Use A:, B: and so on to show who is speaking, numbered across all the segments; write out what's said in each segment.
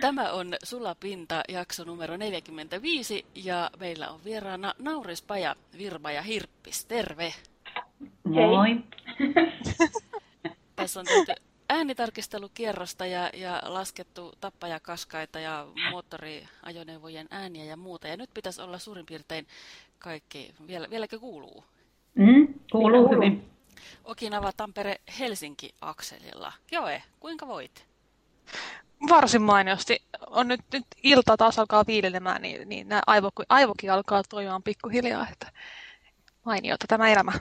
A: Tämä on Sulla Pinta, jakso numero 45, ja meillä on vieraana Naurispaja, Virma ja Hirppis. Terve!
B: Moi!
A: Tässä on tehty äänitarkistelukierrosta ja, ja laskettu tappajakaskaita ja moottoriajoneuvojen ääniä ja muuta. Ja nyt pitäisi olla suurin piirtein kaikki. Vielä, vieläkö kuuluu?
B: Mm, kuuluu hyvin.
A: Okinava Tampere Helsinki-akselilla. Joe, kuinka voit?
C: Varsin mainiosti. On nyt, nyt ilta taas alkaa viilelemään, niin, niin nämä aivo, aivokin alkaa toimimaan pikkuhiljaa. Että mainiota tämä elämä.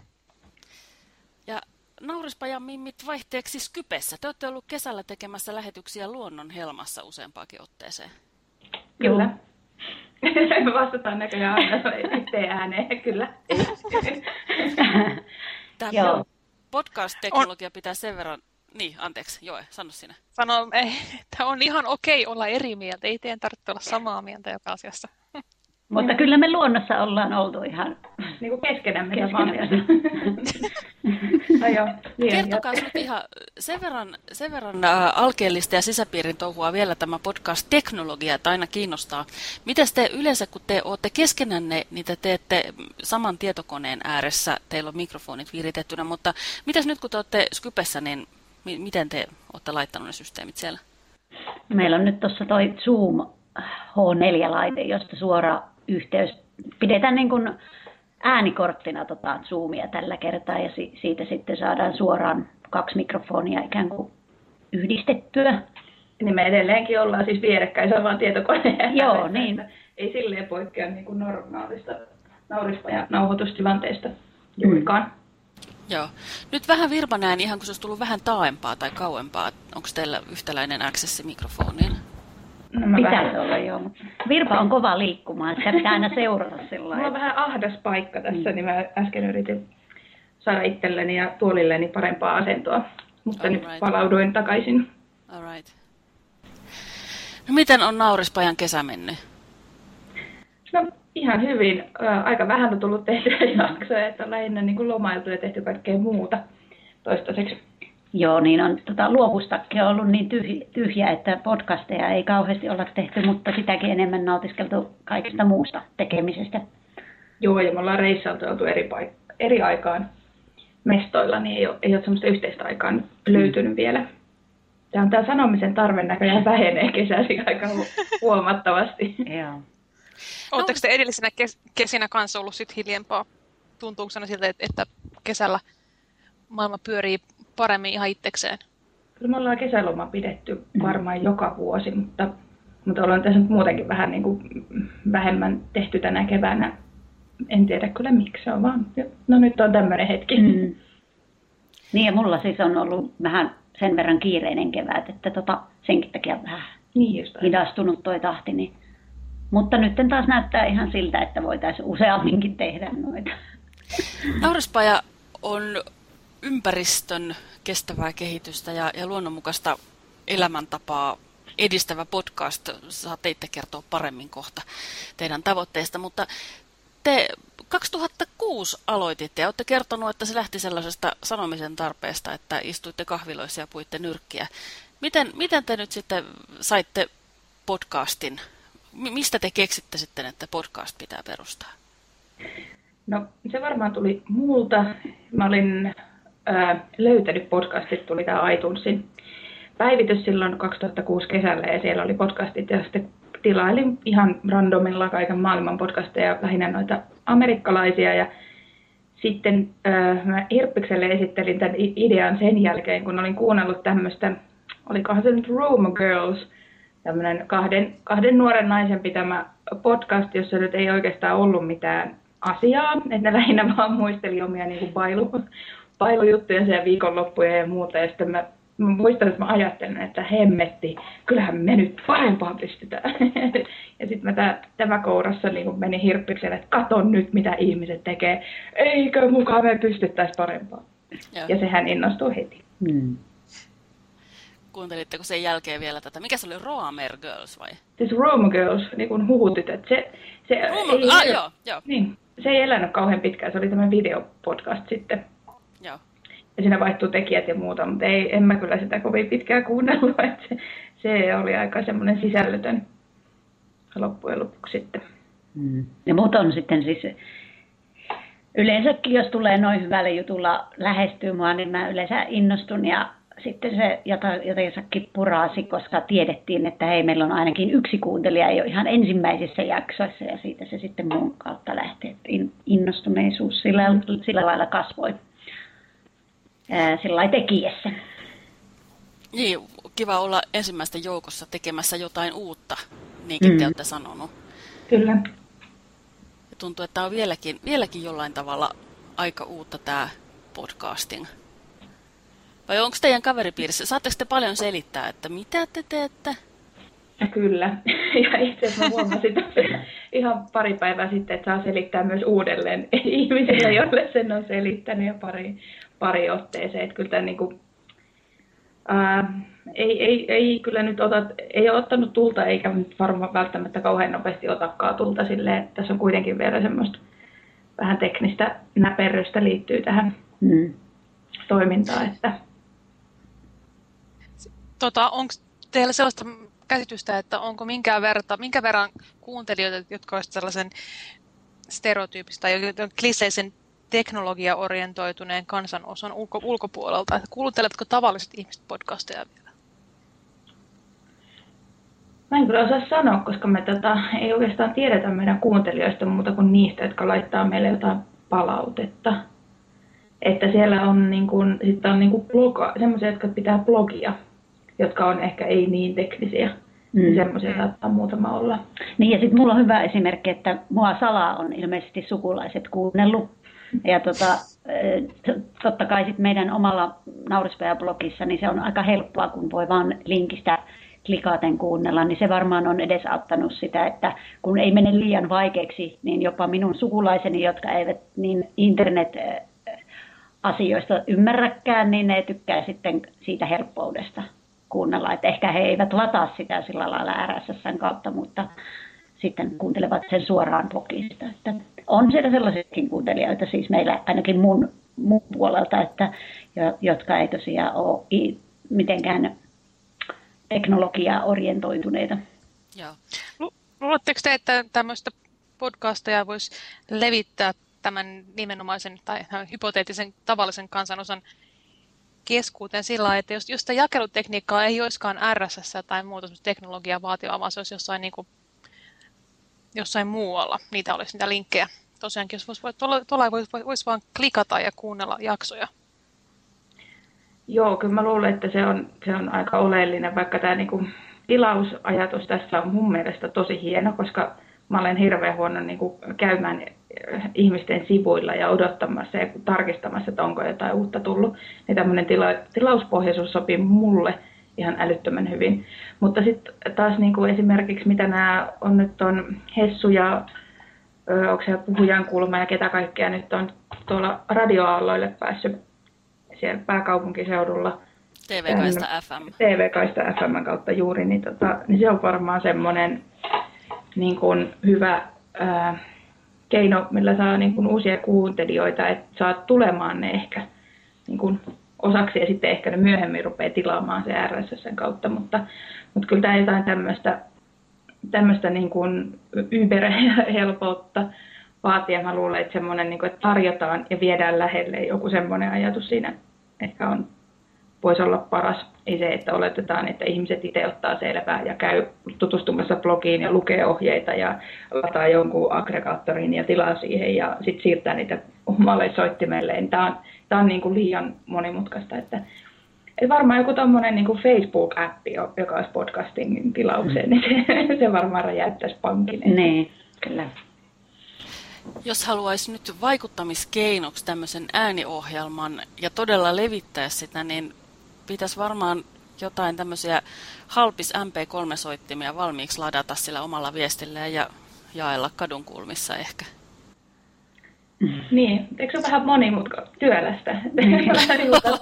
A: Ja Naurispajan mimmit vaihteeksi Skypessä. Te olette ollut kesällä tekemässä lähetyksiä luonnon helmassa useampaakin otteeseen.
D: Kyllä. Vastataan näköjään aina itse ääneen, kyllä.
A: Tämä podcast-teknologia pitää sen verran... Niin, anteeksi, Joe, sano sinä.
C: Sano, että on ihan okei olla eri mieltä, ei teidän tarvitse olla samaa mieltä joka asiassa.
B: Mutta kyllä me luonnossa ollaan oltu ihan
D: niin kuin keskenämme.
B: keskenämme.
A: no niin, Kertokaa nyt ihan sen verran, sen verran äh, alkeellista ja sisäpiirin touhua vielä tämä podcast-teknologia, että aina kiinnostaa. Miten te yleensä, kun te olette keskenänne, niin te teette saman tietokoneen ääressä, teillä on mikrofonit viritettynä, mutta mitäs nyt kun te olette Skypessä, niin miten te olette laittaneet ne systeemit siellä?
B: Meillä on nyt tuossa toi Zoom H4-laite, josta suora yhteys pidetään niin kuin äänikorttina tota Zoomia tällä kertaa ja si- siitä sitten saadaan suoraan kaksi mikrofonia ikään kuin yhdistettyä.
D: Niin me edelleenkin ollaan siis vierekkäin samaan tietokoneen.
B: Joo, niin.
D: Ei silleen poikkea niin kuin normaalista naurispa- ja nauhoitustilanteesta juurikaan. Mm.
A: Joo. Nyt vähän Virma näen ihan, kun se olisi tullut vähän taaempaa tai kauempaa. Onko teillä yhtäläinen accessi mikrofoniin?
B: No, Pitäisi olla, joo. Virpa on kova liikkumaan, sitä pitää aina seurata sillä
D: Mulla on vähän ahdas paikka tässä, mm. niin mä äsken yritin saada itselleni ja tuolilleni parempaa asentoa, mutta All nyt right. palauduin takaisin.
A: All right. No miten on Naurispajan kesä mennyt?
D: Ihan hyvin. Aika vähän on tullut tehtyä jaksoja, että on lähinnä niin kuin lomailtu ja tehty kaikkea muuta toistaiseksi.
B: Joo, niin on tota, luovustakin on ollut niin tyhjä, että podcasteja ei kauheasti olla tehty, mutta sitäkin enemmän nautiskeltu kaikista muusta tekemisestä.
D: Joo, ja me ollaan reissailtu oltu eri, paik- eri aikaan mestoilla, niin ei ole, ei ole sellaista yhteistä aikaa löytynyt mm. vielä. Tämä on tämä sanomisen tarve näköjään vähenee kesäsi aika huomattavasti.
C: Joo. Oletteko te edellisenä kes- kesinä kanssa ollut sit hiljempaa? Tuntuuko siltä, että kesällä maailma pyörii paremmin ihan itsekseen?
D: Kyllä me ollaan kesäloma pidetty varmaan joka vuosi, mutta, mutta ollaan tässä nyt muutenkin vähän niin kuin vähemmän tehty tänä keväänä. En tiedä kyllä miksi se on vaan, no nyt on tämmöinen hetki. Mm.
B: Niin ja mulla siis on ollut vähän sen verran kiireinen kevät, että tota, senkin takia vähän niin hidastunut toi tahti. Niin. Mutta nyt taas näyttää ihan siltä, että voitaisiin useamminkin tehdä noita.
A: Naurispaja on ympäristön kestävää kehitystä ja, ja luonnonmukaista elämäntapaa edistävä podcast. Saatte itse kertoa paremmin kohta teidän tavoitteista, mutta te 2006 aloititte ja olette kertonut, että se lähti sellaisesta sanomisen tarpeesta, että istuitte kahviloissa ja puitte nyrkkiä. Miten, miten te nyt sitten saitte podcastin? Mistä te keksitte sitten, että podcast pitää perustaa?
D: No se varmaan tuli multa. Mä olin ää, löytänyt podcastit, tuli tämä iTunesin päivitys silloin 2006 kesällä ja siellä oli podcastit ja sitten tilailin ihan randomilla kaiken maailman podcasteja, lähinnä noita amerikkalaisia ja sitten äh, mä Irppikselle esittelin tämän idean sen jälkeen, kun olin kuunnellut tämmöistä, olikohan se nyt Room Girls, tämmöinen kahden, kahden nuoren naisen pitämä podcast, jossa nyt ei oikeastaan ollut mitään asiaa, että ne lähinnä vaan muisteli omia niin kuin bailu, pailujuttuja siellä viikonloppuja ja muuta. Ja sitten mä, mä muistan, että mä ajattelin, että hemmetti, kyllähän me nyt parempaan pystytään. ja sitten mä tämä kourassa niin meni hirppikselle, että katon nyt, mitä ihmiset tekee. Eikö mukaan me pystyttäisi parempaan. Ja, ja sehän innostui heti. Hmm.
A: Kuuntelitteko sen jälkeen vielä tätä? Mikä se oli, Roamer Girls vai?
D: Siis Roamer Girls, niin kuin huhutytöt. Se, se,
A: Roamer, ei, ah, joo, joo.
D: Niin, se ei elänyt kauhean pitkään, se oli tämä videopodcast sitten.
A: Joo.
D: Ja siinä vaihtuu tekijät ja muuta, mutta ei, en mä kyllä sitä kovin pitkään kuunnellut. Että se, se oli aika semmoinen sisällötön loppujen lopuksi sitten.
B: Mm. Ja muut on sitten siis, yleensäkin jos tulee noin hyvällä jutulla lähestyy mua, niin mä yleensä innostun ja sitten se jotenkin purasi, koska tiedettiin, että hei, meillä on ainakin yksi kuuntelija jo ihan ensimmäisissä jaksoissa ja siitä se sitten mun kautta lähti, että innostuneisuus sillä, sillä lailla kasvoi sillä tekijässä.
A: Niin, kiva olla ensimmäisten joukossa tekemässä jotain uutta, niinkin mm. te olette sanonut.
D: Kyllä.
A: Ja tuntuu, että on vieläkin, vieläkin jollain tavalla aika uutta tämä podcasting. Vai onko teidän kaveripiirissä, saatteko te paljon selittää, että mitä te teette?
D: Kyllä. Ja itse asiassa huomasin ihan pari päivää sitten, että saa selittää myös uudelleen ihmisille, joille sen on selittänyt ja pari, pari otteeseen. Että kyllä tämä niin kuin, ää, ei, ei, ei, kyllä nyt ota, ei ole ottanut tulta eikä nyt varmaan välttämättä kauhean nopeasti otakaan tulta silleen, että tässä on kuitenkin vielä semmoista vähän teknistä näperrystä liittyy tähän mm. toimintaan. Että...
C: Tota, onko teillä sellaista käsitystä, että onko minkään, verta, minkä verran kuuntelijoita, jotka olisivat sellaisen stereotyypistä tai kliseisen teknologiaorientoituneen kansanosan ulko, ulkopuolelta? Kuunteletko tavalliset ihmiset podcasteja vielä?
D: Mä en kyllä osaa sanoa, koska me tota, ei oikeastaan tiedetä meidän kuuntelijoista muuta kuin niistä, jotka laittaa meille jotain palautetta. Että siellä on, niin kuin, sitten on niin kuin bloga, semmoisia, jotka pitää blogia jotka on ehkä ei niin teknisiä. Mm. Niin semmoisia saattaa muutama olla.
B: Niin ja sitten mulla on hyvä esimerkki, että mua salaa on ilmeisesti sukulaiset kuunnellut. Ja tota, totta kai sit meidän omalla naurispaja-blogissa, niin se on aika helppoa, kun voi vaan linkistä klikaten kuunnella, niin se varmaan on edesauttanut sitä, että kun ei mene liian vaikeaksi, niin jopa minun sukulaiseni, jotka eivät niin internet asioista ymmärräkään, niin ne tykkää sitten siitä helppoudesta kuunnella. Että ehkä he eivät lataa sitä sillä lailla RSSn kautta, mutta sitten kuuntelevat sen suoraan blogista. Että on siellä sellaisiakin kuuntelijoita, siis meillä ainakin mun, mun puolelta, että, jotka ei tosiaan ole mitenkään teknologiaa orientoituneita.
C: Joo. Luuletteko te, että tämmöistä podcasteja voisi levittää tämän nimenomaisen tai hypoteettisen tavallisen kansanosan keskuuteen sillä lailla, että jos, jos sitä jakelutekniikkaa ei olisikaan RSS tai muuta teknologiaa vaativaa, vaan se olisi jossain, niin kuin, jossain muualla, niitä olisi niitä linkkejä. Tosiaankin, jos voisi, tuolla, tuolla voisi, voisi vaan klikata ja kuunnella jaksoja.
D: Joo, kyllä mä luulen, että se on, se on aika oleellinen, vaikka tämä niin kuin, tilausajatus tässä on mun mielestä tosi hieno, koska mä olen hirveän huono niin kuin, käymään ihmisten sivuilla ja odottamassa ja tarkistamassa, että onko jotain uutta tullut, niin tämmöinen tila, tilauspohjaisuus sopii mulle ihan älyttömän hyvin. Mutta sitten taas niin kuin esimerkiksi mitä nämä on nyt on Hessu ja ö, onko se puhujan kulma ja ketä kaikkea nyt on tuolla radioaalloille päässyt siellä pääkaupunkiseudulla.
A: TV-kaista FM.
D: TV-kaista FM kautta juuri, niin, tota, niin se on varmaan semmoinen niin kuin hyvä ää, keino, millä saa niin kuin uusia kuuntelijoita, että saat tulemaan ne ehkä niin kuin osaksi ja sitten ehkä ne myöhemmin rupeaa tilaamaan se RSSn kautta, mutta, mutta kyllä tämä jotain tämmöistä, tämmöistä niin kuin Uber-helpoutta vaatii. Mä luulen, että semmoinen, niin kuin, että tarjotaan ja viedään lähelle joku semmoinen ajatus siinä ehkä on voisi olla paras. Ei se, että oletetaan, että ihmiset itse ottaa selvää ja käy tutustumassa blogiin ja lukee ohjeita ja lataa jonkun aggregaattorin ja tilaa siihen ja sitten siirtää niitä omalle soittimelle. Tämä on, tämä on niin kuin liian monimutkaista. Että, että varmaan joku tuommoinen niin Facebook-appi, joka olisi podcastin tilaukseen, niin se, se varmaan räjäyttäisi pankin.
B: Niin, kyllä.
A: Jos haluaisi nyt vaikuttamiskeinoksi tämmöisen ääniohjelman ja todella levittää sitä, niin pitäisi varmaan jotain tämmöisiä halpis MP3-soittimia valmiiksi ladata sillä omalla viestillä ja jaella kadunkulmissa ehkä.
D: Niin, eikö se ole vähän monimutka työlästä?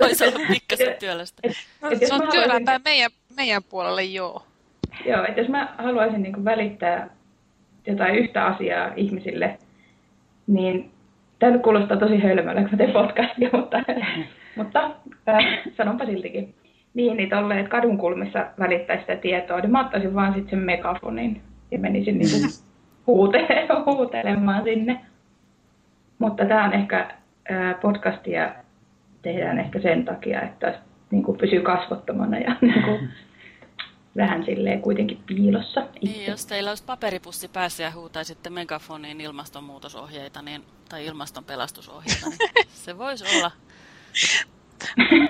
A: Voisi olla pikkasen työlästä. Et,
C: et, se on työlämpää meidän, meidän puolelle, joo.
D: Joo, että jos mä haluaisin niin välittää jotain yhtä asiaa ihmisille, niin tämä nyt kuulostaa tosi hölmölle, kun mä teen podcastia, mutta mutta äh, sanonpa siltikin. niin, niin tolleen, että kadunkulmissa välittäisi sitä tietoa, niin mä ottaisin vaan sitten sen megafonin ja menisin niin kuin huute- huutelemaan sinne. Mutta tämä on ehkä podcastia tehdään ehkä sen takia, että niin kuin pysyy kasvottomana ja niin kuin vähän silleen kuitenkin piilossa.
A: Itse. Niin, jos teillä olisi paperipussi päässä ja huutaisitte megafoniin ilmastonmuutosohjeita niin, tai ilmastonpelastusohjeita, niin se voisi olla.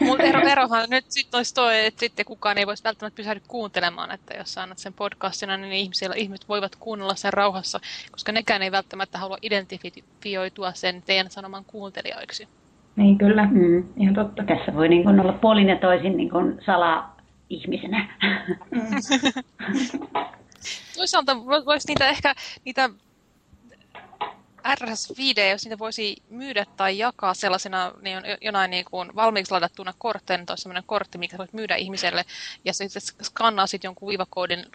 C: Mutta ero, erohan nyt sitten olisi toi, että sitten kukaan ei voisi välttämättä pysähdy kuuntelemaan, että jos sä annat sen podcastina, niin ihmisillä, ihmiset voivat kuunnella sen rauhassa, koska nekään ei välttämättä halua identifioitua sen teidän sanoman kuuntelijoiksi.
D: Niin kyllä, mm. ihan totta.
B: Tässä voi niin olla puolin ja toisin niin sala ihmisenä. Mm.
C: Toisaalta voisi niitä ehkä niitä RS-feedejä, jos niitä voisi myydä tai jakaa sellaisena niin on jonain niin kuin valmiiksi ladattuna kortteina tai sellainen kortti, mikä voit myydä ihmiselle ja sitten skannaa sitten jonkun viivakoodin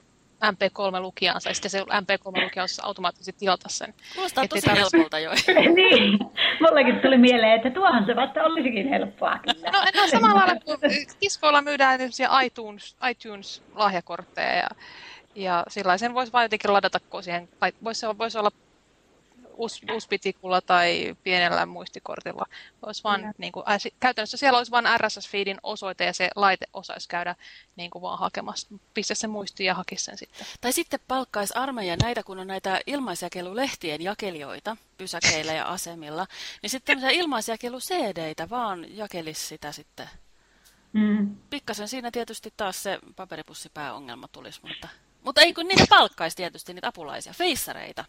C: MP3-lukijansa, ja sitten se MP3-lukija olisi automaattisesti tilata sen.
A: Kuulostaa tosi tarvitse... helpolta jo.
B: niin, mullekin tuli mieleen, että tuohan se vasta olisikin helppoa. Kyllä.
C: No, no samalla lailla kuin kiskoilla myydään iTunes, iTunes-lahjakortteja, ja, ja sillä sen voisi vain jotenkin ladata, kun siihen, voisi, voisi olla USB-tikulla tai pienellä muistikortilla. Olisi vaan, niin kuin, äh, käytännössä siellä olisi vain RSS-feedin osoite ja se laite osaisi käydä niin kuin vaan hakemassa, pistä sen muistiin ja hakisi sen sitten.
A: Tai sitten palkkaisi armeija näitä, kun on näitä ilmaisjakelulehtien jakelijoita pysäkeillä ja asemilla, niin sitten tämmöisiä ilmaisjakelu-CD-tä vaan jakelisi sitä sitten. Mm. Pikkasen siinä tietysti taas se paperipussipääongelma tulisi, mutta, mutta ei kun niitä palkkaisi tietysti niitä apulaisia, feissareita.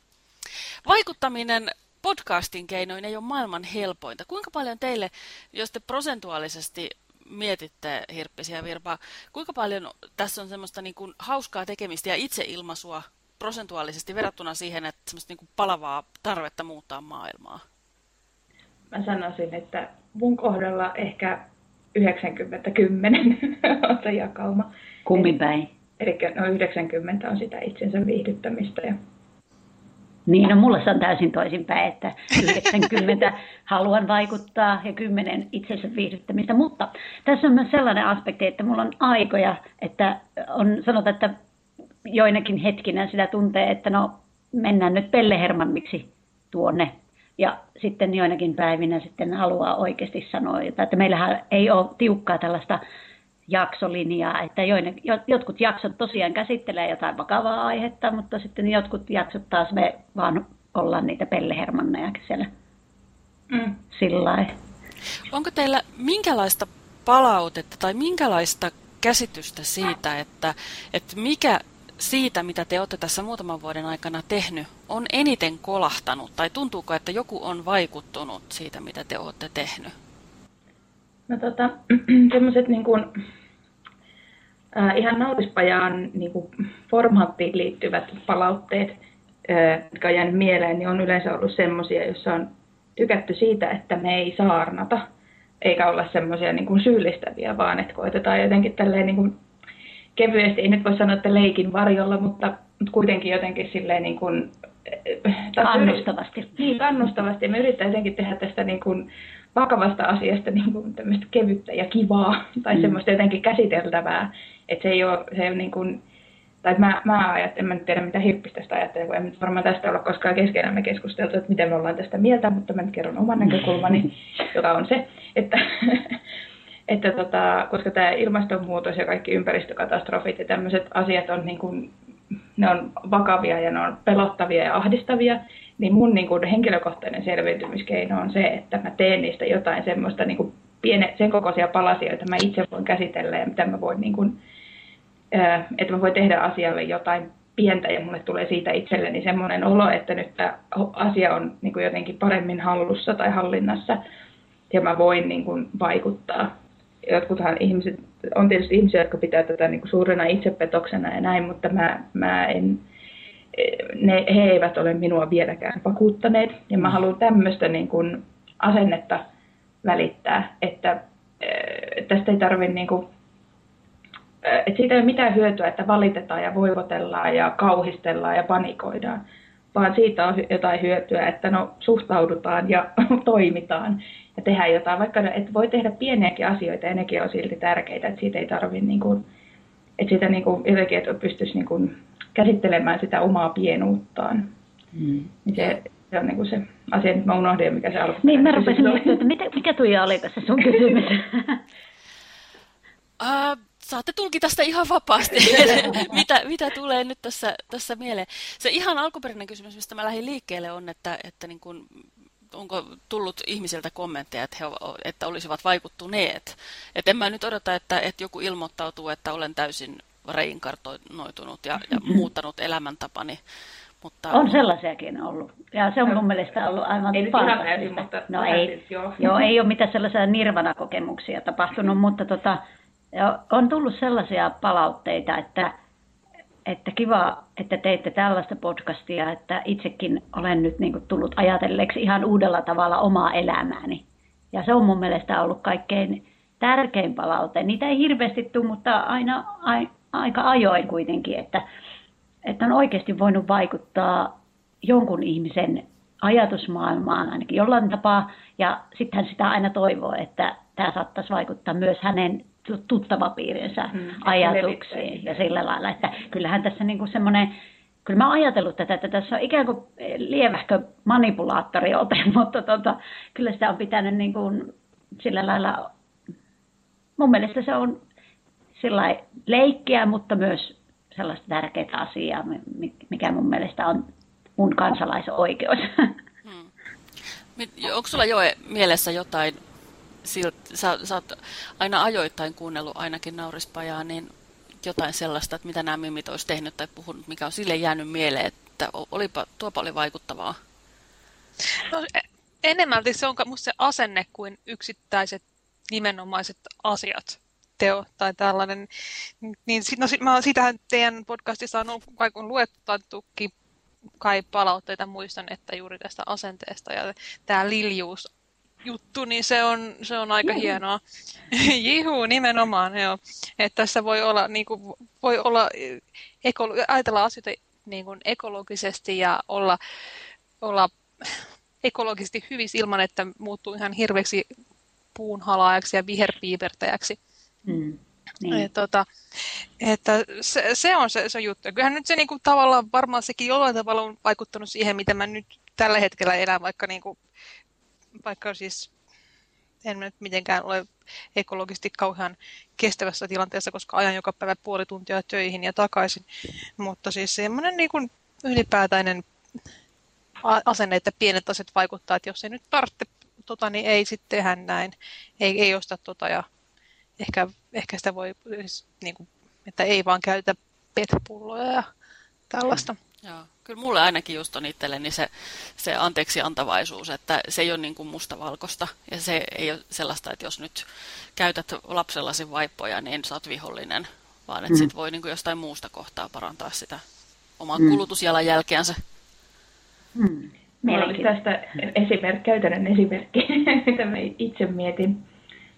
A: Vaikuttaminen podcastin keinoin ei ole maailman helpointa. Kuinka paljon teille, jos te prosentuaalisesti mietitte Hirppisiä Virpa, kuinka paljon tässä on semmoista niin kuin hauskaa tekemistä ja itseilmaisua prosentuaalisesti verrattuna siihen, että semmoista niin kuin palavaa tarvetta muuttaa maailmaa?
D: Mä sanoisin, että mun kohdalla ehkä 90-10 on se jakauma.
B: Kummin päin?
D: Eli no 90 on sitä itsensä viihdyttämistä ja
B: niin, no mulla se on täysin toisinpäin, että 90 haluan vaikuttaa ja 10 itsensä viihdyttämistä. Mutta tässä on myös sellainen aspekti, että mulla on aikoja, että on sanotaan, että joinakin hetkinä sitä tuntee, että no mennään nyt pellehermanniksi tuonne. Ja sitten joinakin päivinä sitten haluaa oikeasti sanoa, että meillähän ei ole tiukkaa tällaista jaksolinjaa, että joine, jotkut jaksot tosiaan käsittelee jotain vakavaa aihetta, mutta sitten jotkut jaksot taas me vaan ollaan niitä pellehermanneja siellä mm. sillä
A: Onko teillä minkälaista palautetta tai minkälaista käsitystä siitä, että, että mikä siitä, mitä te olette tässä muutaman vuoden aikana tehnyt, on eniten kolahtanut? Tai tuntuuko, että joku on vaikuttunut siitä, mitä te olette tehnyt?
D: No tota, semmoiset niin kuin, äh, ihan nautispajaan niin kuin formaattiin liittyvät palautteet, äh, jotka on jäänyt mieleen, niin on yleensä ollut semmoisia, joissa on tykätty siitä, että me ei saarnata, eikä olla semmoisia niin syyllistäviä, vaan että koitetaan jotenkin tälleen niin kuin kevyesti, ei nyt voi sanoa, että leikin varjolla, mutta, mutta kuitenkin jotenkin silleen niin kuin,
B: kannustavasti.
D: Niin, kannustavasti. Me yritetään jotenkin tehdä tästä niin kuin vakavasta asiasta niin kuin tämmöistä kevyttä ja kivaa tai mm. semmoista jotenkin käsiteltävää. Että se ei ole, se ei ole niin kuin, tai mä, mä ajattelen, en mä nyt tiedä mitä Hirppistä tästä ajattelee, kun en nyt varmaan tästä olla koskaan keskenään me keskusteltu, että miten me ollaan tästä mieltä, mutta mä nyt kerron oman näkökulmani, joka on se, että, että tota, koska tämä ilmastonmuutos ja kaikki ympäristökatastrofit ja tämmöiset asiat on niin kuin, ne on vakavia ja ne on pelottavia ja ahdistavia, niin mun niin kuin henkilökohtainen selviytymiskeino on se, että mä teen niistä jotain semmoista niin kuin piene, sen kokoisia palasia, joita mä itse voin käsitellä ja mitä mä voin, niin kuin, että mä voin tehdä asialle jotain pientä ja mulle tulee siitä itselleni semmoinen olo, että nyt tämä asia on niin kuin jotenkin paremmin hallussa tai hallinnassa ja mä voin niin kuin vaikuttaa. Jotkuthan ihmiset, on tietysti ihmisiä, jotka pitää tätä niin kuin suurena itsepetoksena ja näin, mutta mä, mä en, ne, he eivät ole minua vieläkään vakuuttaneet. Ja mä mm. haluan tämmöistä niin kuin asennetta välittää, että tästä ei tarvitse niin kuin, että siitä ei ole mitään hyötyä, että valitetaan ja voivotellaan ja kauhistellaan ja panikoidaan, vaan siitä on jotain hyötyä, että no suhtaudutaan ja toimitaan ja tehdään jotain. Vaikka että voi tehdä pieniäkin asioita ja nekin on silti tärkeitä, että siitä ei tarvitse niin kuin, että sitä niin kuin, jotenkin, että pystyisi niin kuin, käsittelemään sitä omaa pienuuttaan. Mm. Niin se, se on niin kuin se asia, että mä unohdin, mikä se alkoi.
B: Niin, mä rupesin miettimään, että mikä, mikä Tuija oli tässä sun kysymys?
A: Uh, saatte tulkita sitä ihan vapaasti, mitä, mitä tulee nyt tässä, tässä mieleen. Se ihan alkuperäinen kysymys, mistä mä lähdin liikkeelle, on, että, että niin kuin, onko tullut ihmisiltä kommentteja, että, he, että olisivat vaikuttuneet. Et en mä nyt odota, että, että joku ilmoittautuu, että olen täysin reinkartoitunut ja, ja muuttanut elämäntapani.
B: Mutta... On sellaisiakin ollut. Ja se on mun mielestä ollut aivan
D: Ei täysin, mutta...
B: No ei, siis, joo. joo. ei ole mitään sellaisia nirvana-kokemuksia tapahtunut, mutta tota, on tullut sellaisia palautteita, että, että kiva, että teitte tällaista podcastia, että itsekin olen nyt niin kuin tullut ajatelleeksi ihan uudella tavalla omaa elämääni. Ja se on mun mielestä ollut kaikkein tärkein palaute. Niitä ei hirveästi tule, mutta aina a, aika ajoin kuitenkin, että, että on oikeasti voinut vaikuttaa jonkun ihmisen ajatusmaailmaan ainakin jollain tapaa. Ja sitten sitä aina toivoo, että tämä saattaisi vaikuttaa myös hänen tuttavapiirinsä mm, ajatuksiin ja sillä lailla, että kyllähän tässä niin kuin semmoinen, kyllä mä oon ajatellut tätä, että tässä on ikään kuin lievähkö manipulaattoriote, mutta tota, kyllä sitä on pitänyt niin kuin sillä lailla, mun mielestä se on sillä leikkiä, mutta myös sellaista tärkeää asiaa, mikä mun mielestä on mun kansalaisoikeus. Hmm.
A: Onko sulla jo mielessä jotain silt, sä, sä oot aina ajoittain kuunnellut ainakin naurispajaa, niin jotain sellaista, että mitä nämä mimit olisi tehnyt tai puhunut, mikä on sille jäänyt mieleen, että olipa tuo paljon vaikuttavaa?
C: No, e, enemmälti se on musta se asenne kuin yksittäiset nimenomaiset asiat, teo tai tällainen. Niin, no, mä, sitähän teidän podcastissa on ollut, kai kun kai palautteita muistan, että juuri tästä asenteesta ja tämä liljuus juttu, niin se on, se on aika Juhu. hienoa. Jihu, nimenomaan, joo. Että tässä voi olla, niin kuin, voi olla ekolo- ajatella asioita niin kuin ekologisesti ja olla, olla ekologisesti hyvissä ilman, että muuttuu ihan hirveäksi puunhalaajaksi ja viherpiipertäjäksi. Mm. Niin. Et, tota, että se, se on se, se juttu. Kyllähän nyt se niinku, tavallaan varmaan sekin jollain tavalla on vaikuttanut siihen, mitä mä nyt tällä hetkellä elän, vaikka niinku, vaikka siis en nyt mitenkään ole ekologisesti kauhean kestävässä tilanteessa, koska ajan joka päivä puoli tuntia töihin ja takaisin. Mutta siis semmoinen niin kuin ylipäätäinen asenne, että pienet asiat vaikuttaa, että jos ei nyt tarvitse tota, niin ei sitten tehdä näin. Ei, ei osta tota ja ehkä, ehkä sitä voi, siis, niin kuin, että ei vaan käytä petpulloja ja tällaista.
A: Joo. Kyllä mulle ainakin just on itselleni se, se anteeksi antavaisuus, että se ei ole niin kuin mustavalkoista. Ja se ei ole sellaista, että jos nyt käytät lapsellasi vaippoja, niin sä oot vihollinen. Vaan että mm. sit voi niin kuin jostain muusta kohtaa parantaa sitä oman mm. kulutusjalanjälkeänsä.
D: Mm. Meillä oli tästä esimerk, käytännön esimerkki, mitä mä itse mietin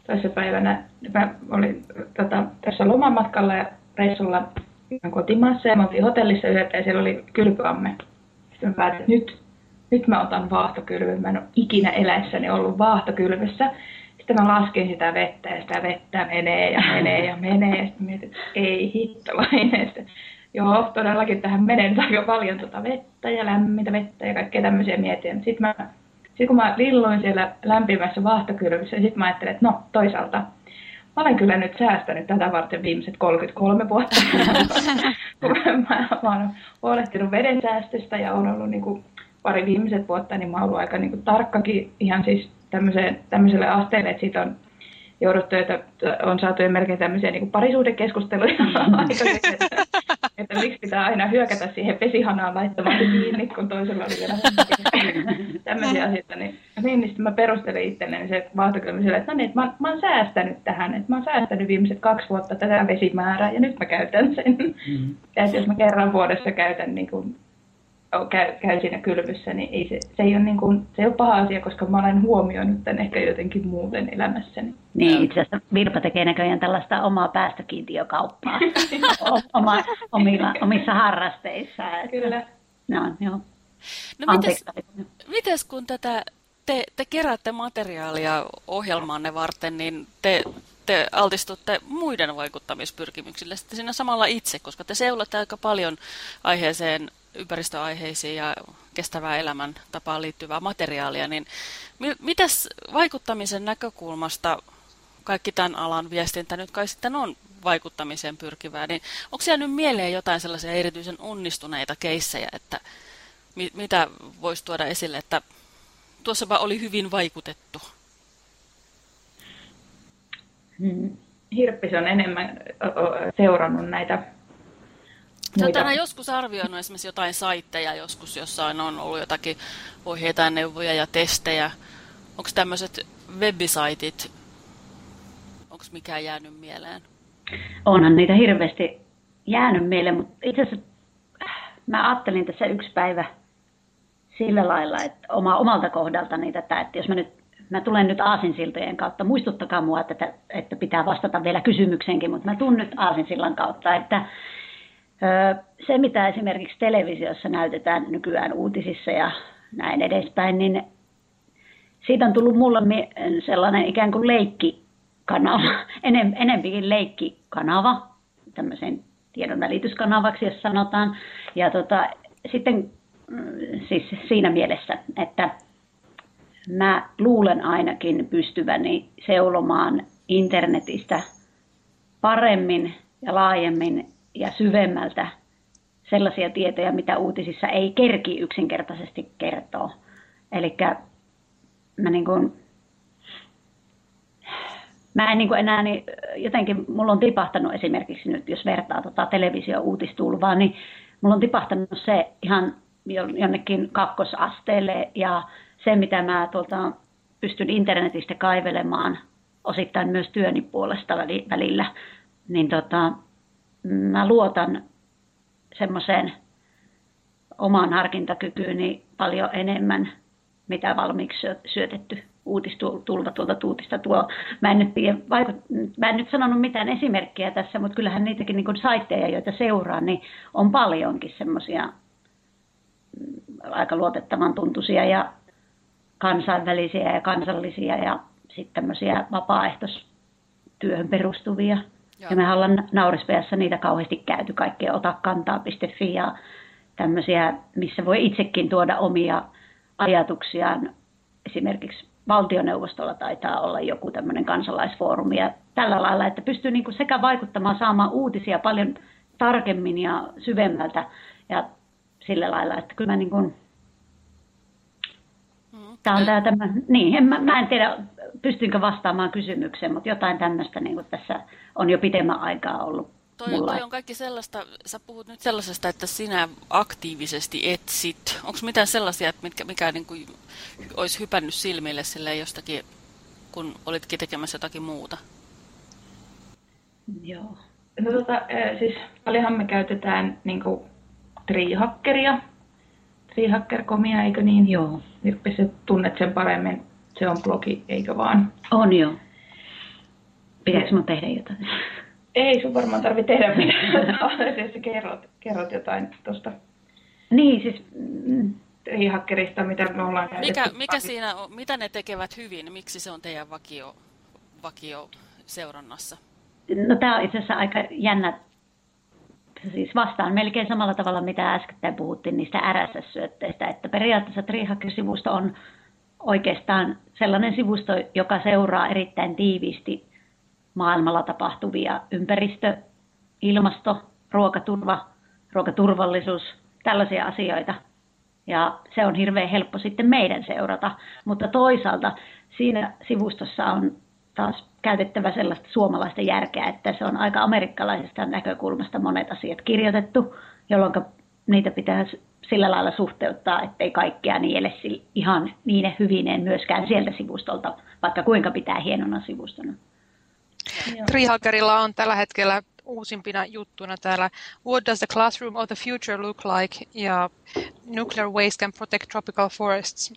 D: toisessa päivänä. Mä olin tota, tässä lomamatkalla ja reissulla kotimaassa ja mä oltiin hotellissa yötä ja siellä oli kylpyamme. Sitten mä päätin, että nyt, nyt mä otan vaahtokylvyn. Mä en ole ikinä eläessäni ollut vaahtokylvyssä. Sitten mä laskin sitä vettä ja sitä vettä menee ja menee ja menee. Ja sitten mietin, että ei hittolainen. Sitten, joo, todellakin tähän menee nyt aika paljon tuota vettä ja lämmintä vettä ja kaikkea tämmöisiä mietin. Sitten mä sitten kun mä lilloin siellä lämpimässä vaahtokylvyssä, sitten mä ajattelin, että no toisaalta Mä olen kyllä nyt säästänyt tätä varten viimeiset 33 vuotta. mä, mä olen huolehtinut veden säästöstä ja on ollut niin kuin pari viimeiset vuotta, niin mä olen ollut aika niin kuin tarkkakin ihan siis tämmöiselle asteelle, että siitä on jouduttu, että on saatu jo melkein tämmöisiä niin parisuudekeskusteluja aikaisemmin, että, että miksi pitää aina hyökätä siihen vesihanaan laittamaan kiinni, kun toisella oli vielä tämmöisiä asioita. Niin, niin, niin mä perustelin itselleni se vaahtokylmiselle, että no niin, että mä, mä oon säästänyt tähän, että mä oon säästänyt viimeiset kaksi vuotta tätä vesimäärää ja nyt mä käytän sen. Mm-hmm. Ja että jos mä kerran vuodessa käytän niin kuin käy, käy siinä kylvyssä, niin ei se, se, ei ole niin kuin, se ei ole paha asia, koska mä olen huomioinut tämän ehkä jotenkin muuten elämässäni.
B: Niin, itse asiassa Virpa tekee näköjään tällaista omaa päästökiintiökauppaa oma, omilla, omissa harrasteissa.
D: Kyllä.
B: No, joo.
A: No mites, mites kun tätä, te, te keräätte materiaalia ohjelmaanne varten, niin te, te altistutte muiden vaikuttamispyrkimyksille sitten siinä samalla itse, koska te seulatte aika paljon aiheeseen, ympäristöaiheisiin ja kestävää elämäntapaan liittyvää materiaalia, niin mitäs vaikuttamisen näkökulmasta kaikki tämän alan viestintä nyt kai sitten on vaikuttamiseen pyrkivää, niin onko siellä nyt mieleen jotain sellaisia erityisen onnistuneita keissejä, että mi mitä voisi tuoda esille, että tuossa oli hyvin vaikutettu?
D: Hmm. Hirppis on enemmän seurannut näitä
A: Oot aina joskus arvioinut esimerkiksi jotain saitteja, joskus jossain on ollut jotakin ohjeita ja neuvoja ja testejä. Onko tämmöiset webisaitit, onko mikään jäänyt mieleen?
B: Onhan niitä hirveästi jäänyt mieleen, mutta itse asiassa mä ajattelin tässä yksi päivä sillä lailla, että oma, omalta kohdaltani tätä, että jos mä nyt mä tulen nyt aasinsiltojen kautta. Muistuttakaa mua, että, että pitää vastata vielä kysymykseenkin, mutta mä tulen nyt aasinsillan kautta, että se, mitä esimerkiksi televisiossa näytetään nykyään uutisissa ja näin edespäin, niin siitä on tullut mulle sellainen ikään kuin leikkikanava, enem, enempikin leikkikanava, tämmöisen tiedon välityskanavaksi, jos sanotaan. Ja tota, sitten mm, siis siinä mielessä, että mä luulen ainakin pystyväni seulomaan internetistä paremmin ja laajemmin ja syvemmältä sellaisia tietoja, mitä uutisissa ei kerki yksinkertaisesti kertoa. Eli mä niin kuin, mä en niin kuin enää, niin jotenkin mulla on tipahtanut esimerkiksi nyt, jos vertaa tota televisio-uutistulvaa, niin mulla on tipahtanut se ihan jonnekin kakkosasteelle ja se, mitä mä tuolta pystyn internetistä kaivelemaan osittain myös työni puolesta välillä, niin tota, mä luotan semmoiseen omaan harkintakykyyni paljon enemmän, mitä valmiiksi syötetty uutistulva tuolta tuutista tuo. Mä en, nyt tiedä, vaikut, mä en nyt sanonut mitään esimerkkejä tässä, mutta kyllähän niitäkin niin saitteja, joita seuraan, niin on paljonkin semmoisia mm, aika luotettavan tuntuisia ja kansainvälisiä ja kansallisia ja sitten tämmöisiä vapaaehtoistyöhön perustuvia. Joo. Ja me ollaan naurispeassa niitä kauheasti käyty, kaikkea otakantaa.fi ja tämmöisiä, missä voi itsekin tuoda omia ajatuksiaan. Esimerkiksi valtioneuvostolla taitaa olla joku tämmöinen kansalaisfoorumi ja tällä lailla, että pystyy niin kuin sekä vaikuttamaan saamaan uutisia paljon tarkemmin ja syvemmältä ja sillä lailla, että kyllä mä niin kuin Tämä on tämä, tämä niin, en, mä, mä en tiedä, pystynkö vastaamaan kysymykseen, mutta jotain tämmöistä niin kuin tässä on jo pitemmän aikaa ollut
A: Toi, mulla. toi on kaikki sellaista, sä puhut nyt sellaisesta, että sinä aktiivisesti etsit. Onko mitään sellaisia, että mitkä, mikä niin kuin olisi hypännyt silmille sille jostakin, kun olitkin tekemässä jotakin muuta?
D: Joo. No tota, siis paljonhan me käytetään niin kuin, triihakkeria, Freehacker.comia, eikö niin?
B: Joo.
D: Virppi, tunnet sen paremmin. Se on blogi, eikö vaan?
B: On joo. Pitääkö mun tehdä jotain?
D: Ei sun varmaan tarvitse tehdä mitään. sä kerrot, kerrot jotain tuosta.
B: Niin, siis...
D: Mm. Freehackerista, mitä me ollaan
A: mikä, mikä siinä on, mitä ne tekevät hyvin? Miksi se on teidän vakio, vakio seurannassa?
B: No tämä on itse asiassa aika jännä siis vastaan melkein samalla tavalla, mitä äsken puhuttiin niistä RSS-syötteistä, että periaatteessa Treehacker-sivusto on oikeastaan sellainen sivusto, joka seuraa erittäin tiiviisti maailmalla tapahtuvia ympäristö, ilmasto, ruokaturva, ruokaturvallisuus, tällaisia asioita. Ja se on hirveän helppo sitten meidän seurata, mutta toisaalta siinä sivustossa on taas käytettävä sellaista suomalaista järkeä, että se on aika amerikkalaisesta näkökulmasta monet asiat kirjoitettu, jolloin niitä pitää sillä lailla suhteuttaa, ettei kaikkea niele ihan niin hyvineen myöskään sieltä sivustolta, vaikka kuinka pitää hienona sivustona.
C: Treehackerilla on tällä hetkellä uusimpina juttuna täällä What does the classroom of the future look like? ja Nuclear waste can protect tropical forests.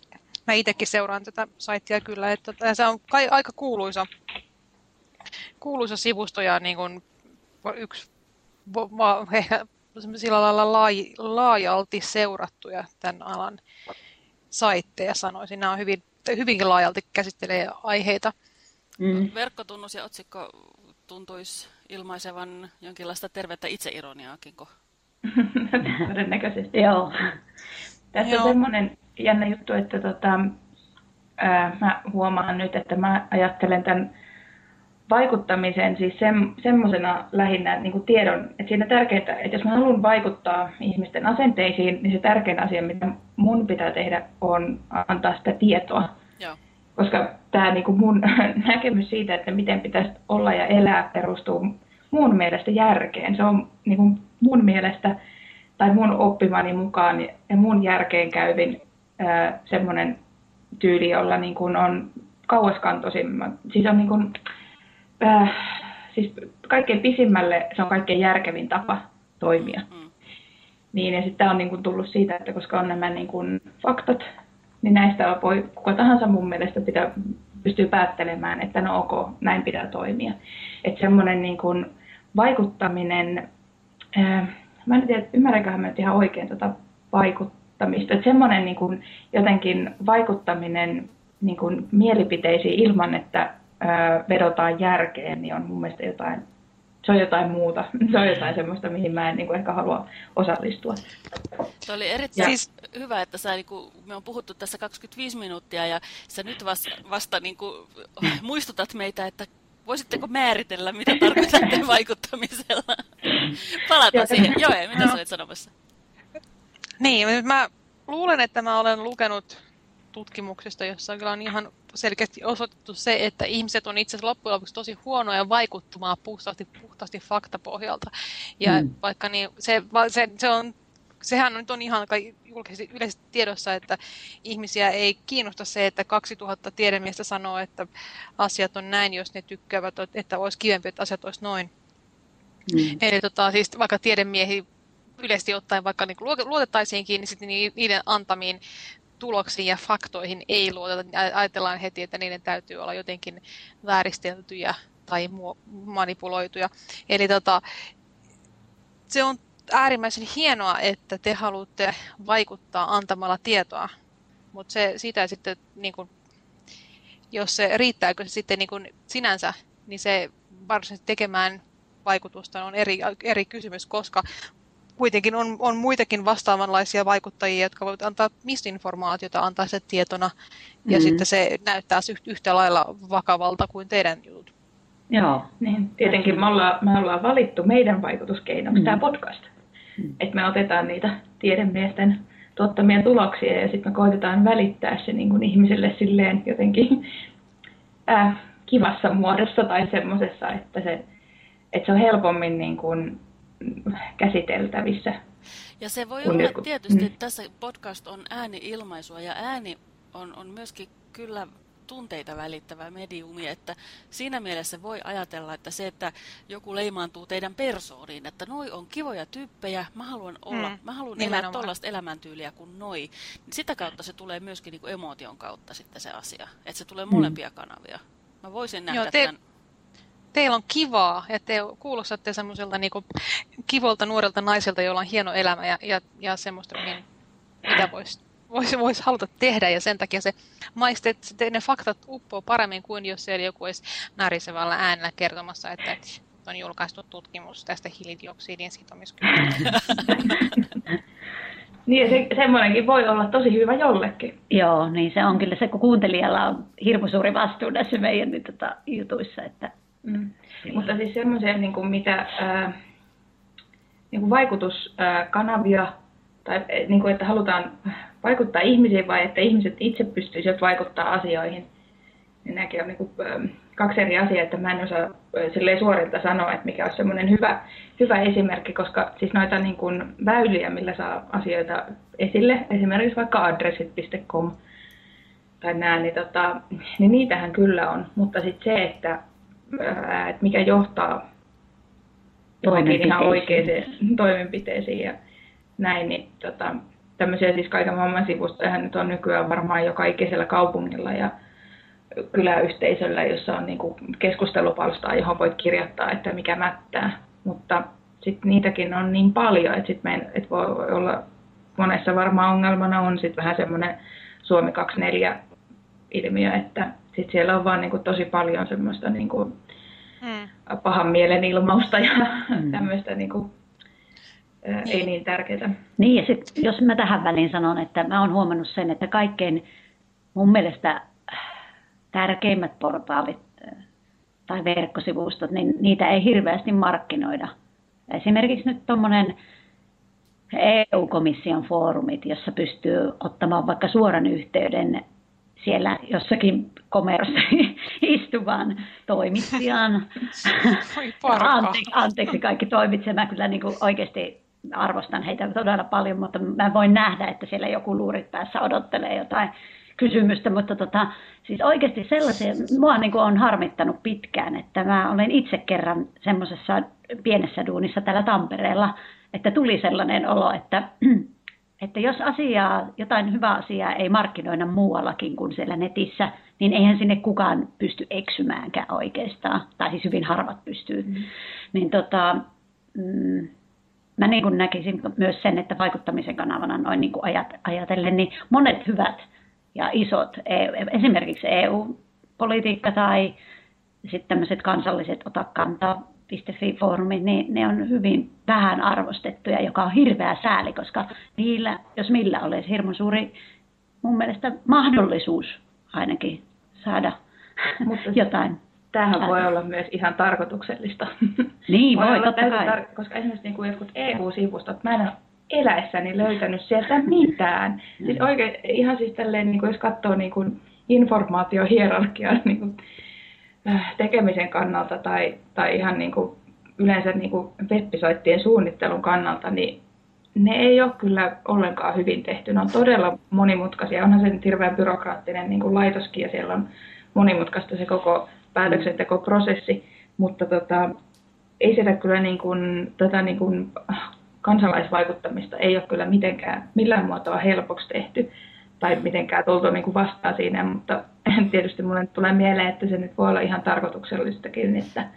C: Mä itsekin seuraan tätä saittia kyllä, että se on aika kuuluisa kuuluisa sivusto ja niin kuin yksi sillä lailla laaj, laajalti seurattuja tämän alan saitteja sanoisin. Nämä on hyvin, hyvinkin laajalti käsittelee aiheita.
A: Mm. Verkkotunnus ja otsikko tuntuisi ilmaisevan jonkinlaista tervettä itseironiaakin?
D: Todennäköisesti.
B: Joo.
D: Tässä Joo. on semmoinen jännä juttu, että tota, ää, mä huomaan nyt, että mä ajattelen tämän vaikuttamisen siis semmoisena lähinnä niin kuin tiedon, että siinä tärkeintä, että jos mä haluan vaikuttaa ihmisten asenteisiin, niin se tärkein asia, mitä mun pitää tehdä, on antaa sitä tietoa.
A: Joo.
D: Koska tämä niin kuin mun näkemys siitä, että miten pitäisi olla ja elää, perustuu mun mielestä järkeen. Se on niin kuin mun mielestä tai mun oppimani mukaan ja mun järkeen käyvin semmoinen tyyli, jolla niin kuin on kauaskantoisimmat. Siis on niin kuin, äh, siis kaikkein pisimmälle se on kaikkein järkevin tapa toimia. Mm. Niin, ja sitten tämä on niin kuin tullut siitä, että koska on nämä niin kuin faktat, niin näistä voi kuka tahansa mun mielestä pitää, pystyy päättelemään, että no ok, näin pitää toimia. Että semmoinen niin kuin vaikuttaminen, ää, mä en tiedä, ymmärränköhän mä nyt ihan oikein tuota vaikuttamista, että semmoinen niin kuin jotenkin vaikuttaminen niin kuin mielipiteisiin ilman, että vedotaan järkeen, niin on mun mielestä jotain, se on jotain muuta. Se on jotain semmoista, mihin mä en niin kuin ehkä halua osallistua.
A: Se oli erittäin ja. siis hyvä, että sä, niin kuin, me on puhuttu tässä 25 minuuttia ja sä nyt vasta, vasta niin kuin, muistutat meitä, että voisitteko määritellä, mitä tarkoitatte vaikuttamisella? Palataan siihen. Joe, mitä sä olet sanomassa?
C: Niin, mä luulen, että mä olen lukenut tutkimuksista, jossa kyllä on ihan selkeästi osoitettu se, että ihmiset on itse asiassa loppujen lopuksi tosi huonoja vaikuttamaan puhtaasti, puhtaasti faktapohjalta. Ja mm. vaikka niin, se, se, se on, sehän nyt on ihan julkisesti yleisesti tiedossa, että ihmisiä ei kiinnosta se, että 2000 tiedemiestä sanoo, että asiat on näin, jos ne tykkäävät, että olisi kivempi, että asiat olisi noin. Mm. Eli tota, siis vaikka tiedemiehi yleisesti ottaen vaikka niin luotettaisiinkin, niin sitten niiden antamiin tuloksiin ja faktoihin ei luoteta. Ajatellaan heti, että niiden täytyy olla jotenkin vääristeltyjä tai manipuloituja. Eli tota, se on äärimmäisen hienoa, että te haluatte vaikuttaa antamalla tietoa, mutta se, sitä sitten, niin kun, jos se riittääkö se sitten niin kun sinänsä, niin se varsinaisesti tekemään vaikutusta on eri, eri kysymys, koska kuitenkin on, on muitakin vastaavanlaisia vaikuttajia, jotka voivat antaa misinformaatiota, antaa se tietona, ja mm. sitten se näyttää yhtä lailla vakavalta kuin teidän jutut.
D: Joo, niin tietenkin me ollaan, me ollaan valittu meidän vaikutuskeinoksi mm. tämä podcast. Mm. Että me otetaan niitä tiedemiesten tuottamia tuloksia ja sitten me koitetaan välittää se niin kuin ihmiselle silleen jotenkin äh, kivassa muodossa tai semmoisessa, että se, että se on helpommin niin kuin käsiteltävissä.
A: Ja se voi olla joku. tietysti, että tässä podcast on ääni-ilmaisua ja ääni on, on myöskin kyllä tunteita välittävä mediumi, että siinä mielessä voi ajatella, että se, että joku leimaantuu teidän persooniin, että noi on kivoja tyyppejä, mä haluan olla, mm, mä haluan elää tollaista elämäntyyliä kuin noi, niin sitä kautta se tulee myöskin niin kuin emotion kautta sitten se asia, että se tulee molempia mm. kanavia. Mä voisin nähdä Joo, te, tämän
C: teillä on kivaa ja te kuulostatte semmoiselta niinku kivolta nuorelta naiselta, jolla on hieno elämä ja, ja, ja semmoista, niin, mitä voisi vois, vois haluta tehdä ja sen takia se maiste, että ne faktat uppoo paremmin kuin jos siellä joku olisi närisevällä äänellä kertomassa, että on julkaistu tutkimus tästä hiilidioksidin sitomiskyvystä.
D: Niin, se, semmoinenkin voi olla tosi hyvä jollekin.
B: Joo, niin se on kyllä se, kun kuuntelijalla on hirmu suuri vastuu näissä meidän niin, tota, jutuissa, että
D: Mm. Mutta siis semmoisia, niin kuin mitä, ää, niin kuin vaikutuskanavia, tai niin kuin, että halutaan vaikuttaa ihmisiin vai että ihmiset itse pystyisivät vaikuttaa asioihin, niin nämäkin on niin kuin, kaksi eri asiaa, että mä en osaa suorilta sanoa, että mikä on semmoinen hyvä, hyvä esimerkki, koska siis noita niin kuin väyliä, millä saa asioita esille, esimerkiksi vaikka adressit.com tai nämä, niin, tota, niin niitähän kyllä on, mutta sitten se, että että mikä johtaa johonkin ihan oikeisiin toimenpiteisiin ja näin, niin tota, tämmöisiä siis kaiken maailman sivustoja nyt on nykyään varmaan joka ikisellä kaupungilla ja kyläyhteisöllä, jossa on niin keskustelupalstaa, johon voit kirjoittaa, että mikä mättää. Mutta sit niitäkin on niin paljon, että sit meidän, et voi olla, monessa varmaan ongelmana on sit vähän semmoinen Suomi 24 ilmiö, että sit siellä on vaan niinku tosi paljon semmoista niinku hmm. pahan mielen ilmausta ja hmm. tämmöistä niinku, ää, ei niin tärkeää.
B: Niin ja sit, jos mä tähän väliin sanon, että mä oon huomannut sen, että kaikkein mun mielestä tärkeimmät portaalit tai verkkosivustot, niin niitä ei hirveästi markkinoida. Esimerkiksi nyt tuommoinen EU-komission foorumit, jossa pystyy ottamaan vaikka suoran yhteyden siellä jossakin komerossa istuvan toimitsijan. anteeksi, anteeksi kaikki toimitsijat. Mä kyllä niin kuin oikeasti arvostan heitä todella paljon, mutta mä voin nähdä, että siellä joku luurit päässä odottelee jotain kysymystä, mutta tota, siis oikeasti sellaisia, mua niin kuin on harmittanut pitkään, että mä olen itse kerran semmoisessa pienessä duunissa täällä Tampereella, että tuli sellainen olo, että, että jos asiaa, jotain hyvää asiaa ei markkinoida muuallakin kuin siellä netissä, niin eihän sinne kukaan pysty eksymäänkään oikeastaan, tai siis hyvin harvat pystyy. Mm. Niin tota, mm, mä niin kuin näkisin myös sen, että vaikuttamisen kanavana noin niin kuin ajatellen, niin monet hyvät ja isot, e esimerkiksi EU-politiikka tai sitten tämmöiset kansalliset ota kantaa foorumit, niin ne on hyvin vähän arvostettuja, joka on hirveä sääli, koska niillä, jos millä olisi hirveän suuri mun mielestä mahdollisuus ainakin saada Mutta jotain.
D: Tämähän voi olla myös ihan tarkoituksellista.
B: Niin, voi, voi totta kai. Tar-
D: koska esimerkiksi niin kuin jotkut EU-sivustot, mä en ole eläessäni löytänyt sieltä mitään. Siis oikein, ihan siis tälleen, niin kuin jos katsoo niin kuin informaatiohierarkiaa niin kuin, tekemisen kannalta tai, tai ihan niin kuin, yleensä niin kuin web suunnittelun kannalta, niin ne ei ole kyllä ollenkaan hyvin tehty. Ne on todella monimutkaisia. Onhan se nyt hirveän byrokraattinen niin kuin laitoskin ja siellä on monimutkaista se koko päätöksentekoprosessi, mutta tota, ei siellä kyllä niin kuin, tota niin kuin kansalaisvaikuttamista ei ole kyllä mitenkään millään muotoa helpoksi tehty tai mitenkään tultu niin kuin vastaan siinä, mutta tietysti mulle tulee mieleen, että se nyt voi olla ihan tarkoituksellistakin, että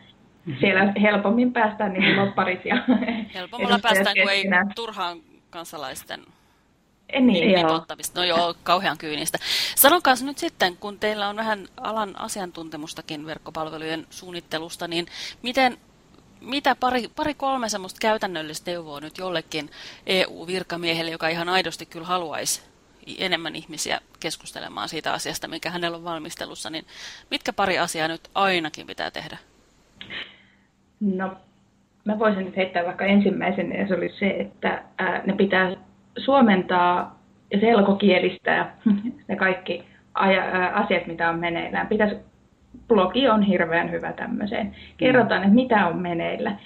D: siellä helpommin päästään niin lopparit ja
A: Helpommalla päästään, kun ei turhaan kansalaisten
D: niin,
A: No joo, kauhean kyynistä. Sanokaa nyt sitten, kun teillä on vähän alan asiantuntemustakin verkkopalvelujen suunnittelusta, niin miten mitä pari, pari kolme semmoista käytännöllistä neuvoa nyt jollekin EU-virkamiehelle, joka ihan aidosti kyllä haluaisi enemmän ihmisiä keskustelemaan siitä asiasta, mikä hänellä on valmistelussa, niin mitkä pari asiaa nyt ainakin pitää tehdä?
D: No, mä voisin nyt heittää vaikka ensimmäisen, ja se oli se, että ää, ne pitää suomentaa ja selkokielistää ne kaikki asiat, mitä on meneillään. Pitäisi blogi on hirveän hyvä tämmöiseen. Kerrotaan, että mitä on meneillä.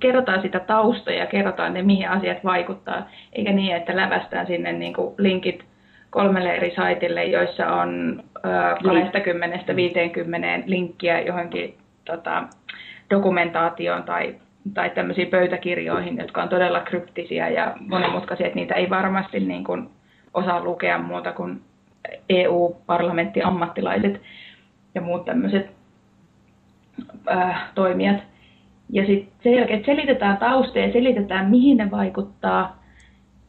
D: Kerrotaan sitä taustaa ja kerrotaan ne, mihin asiat vaikuttaa. Eikä niin, että lävästään sinne niin kuin linkit kolmelle eri saitille, joissa on äh, 20-50 linkkiä johonkin tota, dokumentaatioon tai, tai tämmöisiin pöytäkirjoihin, jotka on todella kryptisiä ja monimutkaisia, että niitä ei varmasti niin kuin osaa lukea muuta kuin EU-parlamenttiammattilaiset ja muut tämmöiset äh, toimijat. Ja sitten sen jälkeen selitetään taustaa ja selitetään, mihin ne vaikuttaa.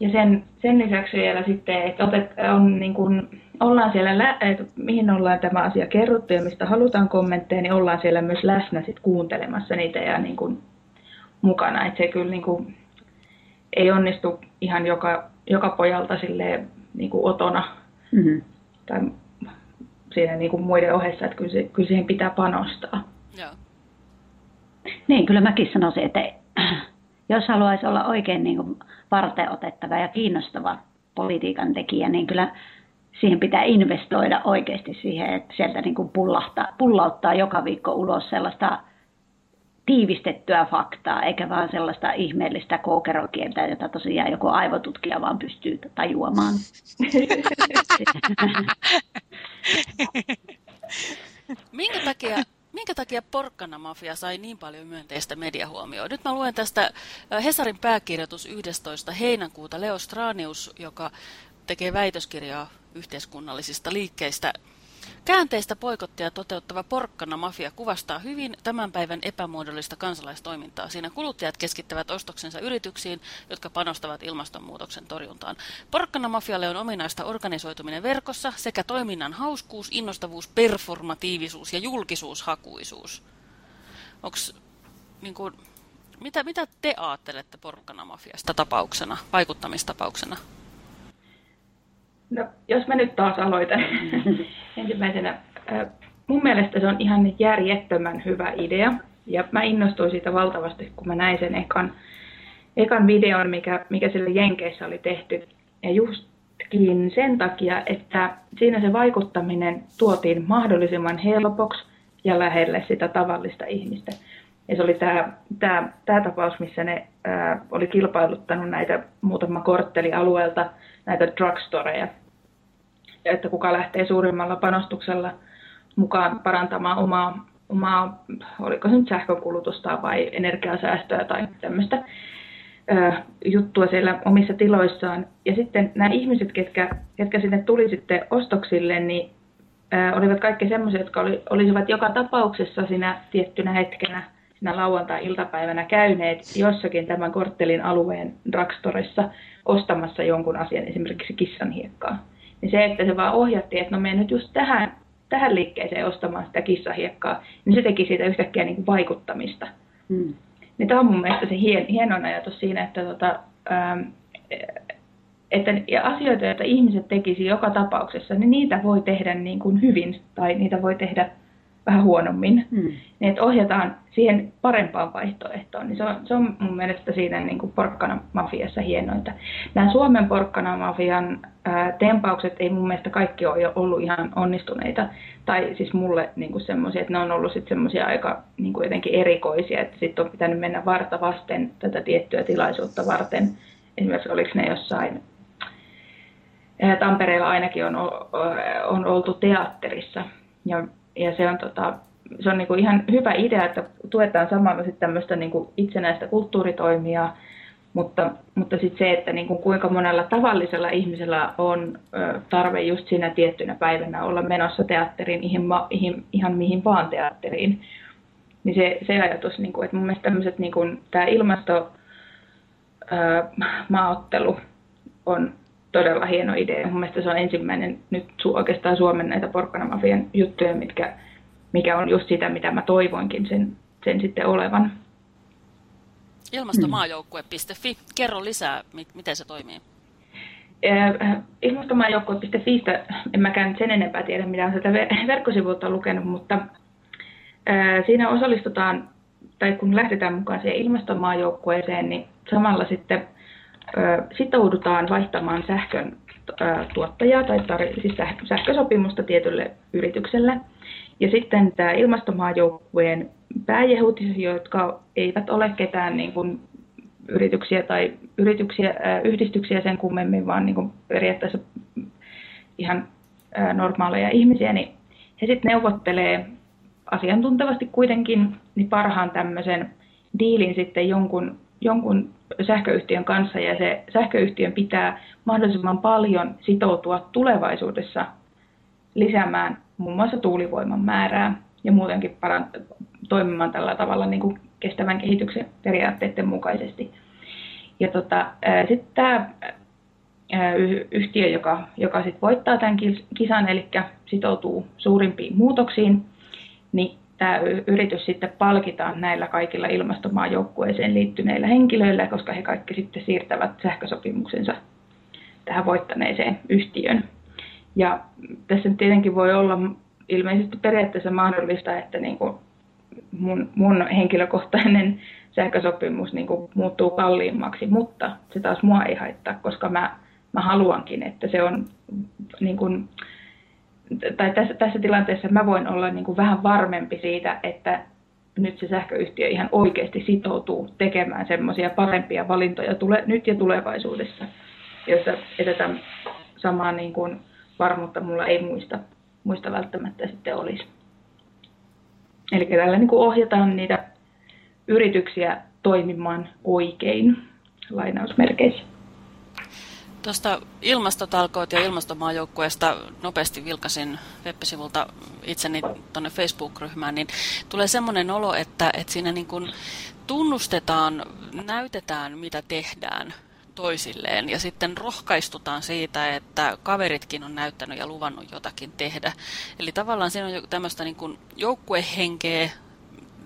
D: Ja sen, sen lisäksi vielä sitten, että otet, on niin kuin, ollaan siellä, lä- että mihin ollaan tämä asia kerrottu ja mistä halutaan kommentteja, niin ollaan siellä myös läsnä sit kuuntelemassa niitä ja niin kuin, mukana. Että se kyllä niin kuin, ei onnistu ihan joka, joka pojalta silleen, niin kuin otona. Mm-hmm. Tai siinä niin kuin muiden ohessa, että kyllä, se, kyllä siihen pitää panostaa. Joo.
B: Niin, kyllä mäkin sanoisin, että jos haluaisi olla oikein niin kuin otettava ja kiinnostava politiikan tekijä, niin kyllä siihen pitää investoida oikeasti siihen, että sieltä niin kuin pullahtaa, pullauttaa joka viikko ulos sellaista tiivistettyä faktaa, eikä vaan sellaista ihmeellistä koukerokieltä, jota tosiaan joku aivotutkija vaan pystyy tajuamaan.
A: minkä takia, minkä takia Porkkana-mafia sai niin paljon myönteistä mediahuomioon? Nyt mä luen tästä Hesarin pääkirjoitus 11. heinäkuuta Leo Stranius, joka tekee väitöskirjaa yhteiskunnallisista liikkeistä, Käänteistä poikottia toteuttava porkkana mafia kuvastaa hyvin tämän päivän epämuodollista kansalaistoimintaa. Siinä kuluttajat keskittävät ostoksensa yrityksiin, jotka panostavat ilmastonmuutoksen torjuntaan. Porkkana mafialle on ominaista organisoituminen verkossa sekä toiminnan hauskuus, innostavuus, performatiivisuus ja julkisuushakuisuus. Onks, niin kuin, mitä, mitä te ajattelette porkkana mafiasta tapauksena, vaikuttamistapauksena?
D: No, jos mä nyt taas aloitan ensimmäisenä. Mun mielestä se on ihan järjettömän hyvä idea. Ja mä innostuin siitä valtavasti, kun mä näin sen ekan, ekan videon, mikä, mikä sille Jenkeissä oli tehty. Ja justkin sen takia, että siinä se vaikuttaminen tuotiin mahdollisimman helpoksi ja lähelle sitä tavallista ihmistä. Ja se oli tämä, tämä, tämä tapaus, missä ne ää, oli kilpailuttanut näitä muutama kortteli alueelta, näitä drugstoreja, ja että kuka lähtee suurimmalla panostuksella mukaan parantamaan omaa, omaa oliko se nyt sähkökulutusta vai energiasäästöä tai tämmöistä juttua siellä omissa tiloissaan. Ja sitten nämä ihmiset, ketkä, ketkä sinne tuli sitten ostoksille, niin olivat kaikki semmoisia, jotka oli, olisivat joka tapauksessa siinä tiettynä hetkenä, siinä lauantai-iltapäivänä käyneet jossakin tämän korttelin alueen drugstoreissa ostamassa jonkun asian, esimerkiksi kissanhiekkaa. Niin se, että se vaan ohjattiin, että no mene nyt just tähän, tähän liikkeeseen ostamaan sitä kissahiekkaa, niin se teki siitä yhtäkkiä niin kuin vaikuttamista. Hmm. Niin tämä on mun mielestä se hien, hienon ajatus siinä, että, tota, ähm, että ja asioita, joita ihmiset tekisi joka tapauksessa, niin niitä voi tehdä niin kuin hyvin tai niitä voi tehdä vähän huonommin, hmm. niin että ohjataan siihen parempaan vaihtoehtoon, niin se on, se on mun mielestä siinä niin kuin porkkana-mafiassa hienointa. Nämä Suomen porkkana-mafian ää, tempaukset ei mun mielestä kaikki ole ollut ihan onnistuneita, tai siis mulle niin kuin semmoisia, että ne on ollut sitten semmoisia aika niin kuin jotenkin erikoisia, että sitten on pitänyt mennä varta vasten tätä tiettyä tilaisuutta varten. Esimerkiksi oliko ne jossain Tampereella ainakin on, on oltu teatterissa, ja ja se on, tota, se on niinku ihan hyvä idea, että tuetaan samalla sitten tämmöistä niinku itsenäistä kulttuuritoimijaa, mutta, mutta sitten se, että niinku kuinka monella tavallisella ihmisellä on ö, tarve just siinä tiettynä päivänä olla menossa teatteriin, ihan, ihan, ihan mihin vaan teatteriin, niin se, se ajatus, niinku, että mun mielestä tämmöiset, niinku, tämä ilmasto, ö, maaottelu on todella hieno idea. Mun mielestä se on ensimmäinen nyt oikeastaan Suomen näitä porkkanamafian juttuja, mitkä, mikä on just sitä, mitä mä toivoinkin sen, sen sitten olevan.
A: Ilmastomaajoukkue.fi. Kerro lisää, miten se toimii.
D: Äh, ilmastomaajoukkue.fistä en mäkään sen enempää tiedä, mitä on sieltä verkkosivuilta lukenut, mutta äh, siinä osallistutaan, tai kun lähdetään mukaan siihen ilmastomaajoukkueeseen, niin samalla sitten sitoudutaan vaihtamaan sähkön tuottajaa tai tar- siis sähkösopimusta tietylle yritykselle. Ja sitten tämä ilmastomaajoukkueen pääjehut, jotka eivät ole ketään niin kuin yrityksiä tai yrityksiä, yhdistyksiä sen kummemmin, vaan niin kuin periaatteessa ihan normaaleja ihmisiä, niin he sitten neuvottelee asiantuntevasti kuitenkin niin parhaan tämmöisen diilin sitten jonkun, jonkun sähköyhtiön kanssa ja se sähköyhtiön pitää mahdollisimman paljon sitoutua tulevaisuudessa lisäämään muun muassa tuulivoiman määrää ja muutenkin parant- toimimaan tällä tavalla niin kuin kestävän kehityksen periaatteiden mukaisesti. Ja tota, sitten tämä yhtiö, joka, joka sit voittaa tämän kisan, eli sitoutuu suurimpiin muutoksiin, niin tämä yritys sitten palkitaan näillä kaikilla ilmastomaajoukkueeseen liittyneillä henkilöillä, koska he kaikki sitten siirtävät sähkösopimuksensa tähän voittaneeseen yhtiön. Ja tässä tietenkin voi olla ilmeisesti periaatteessa mahdollista, että niin kuin mun, mun henkilökohtainen sähkösopimus niin kuin muuttuu kalliimmaksi, mutta se taas mua ei haittaa, koska mä, mä haluankin, että se on niin kuin, tai tässä, tässä tilanteessa mä voin olla niin kuin vähän varmempi siitä, että nyt se sähköyhtiö ihan oikeasti sitoutuu tekemään semmoisia parempia valintoja tule, nyt ja tulevaisuudessa, jossa tätä samaa niin kuin varmuutta mulla ei muista, muista välttämättä sitten olisi. Eli tällä niin kuin ohjataan niitä yrityksiä toimimaan oikein lainausmerkeissä.
A: Tuosta ilmastotalkoot ja ilmastomaajoukkueesta nopeasti vilkasin web-sivulta itseni tuonne Facebook-ryhmään, niin tulee semmoinen olo, että, että siinä niin kuin tunnustetaan, näytetään mitä tehdään toisilleen ja sitten rohkaistutaan siitä, että kaveritkin on näyttänyt ja luvannut jotakin tehdä. Eli tavallaan siinä on tämmöistä niin kuin joukkuehenkeä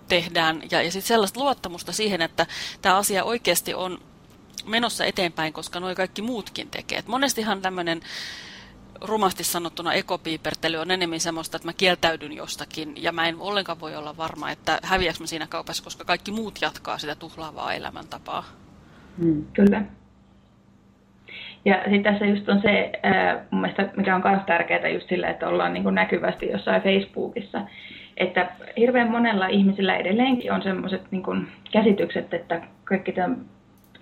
A: tehdään ja, ja sitten sellaista luottamusta siihen, että tämä asia oikeasti on menossa eteenpäin, koska nuo kaikki muutkin tekee. Et monestihan tämmöinen rumasti sanottuna ekopiipertely on enemmän semmoista, että mä kieltäydyn jostakin ja mä en ollenkaan voi olla varma, että häviäks mä siinä kaupassa, koska kaikki muut jatkaa sitä tuhlaavaa elämäntapaa.
D: Mm, kyllä. Ja sitten tässä just on se, mun mielestä, mikä on myös tärkeää just sillä, että ollaan niin kuin näkyvästi jossain Facebookissa, että hirveän monella ihmisellä edelleenkin on semmoiset niin käsitykset, että kaikki tämän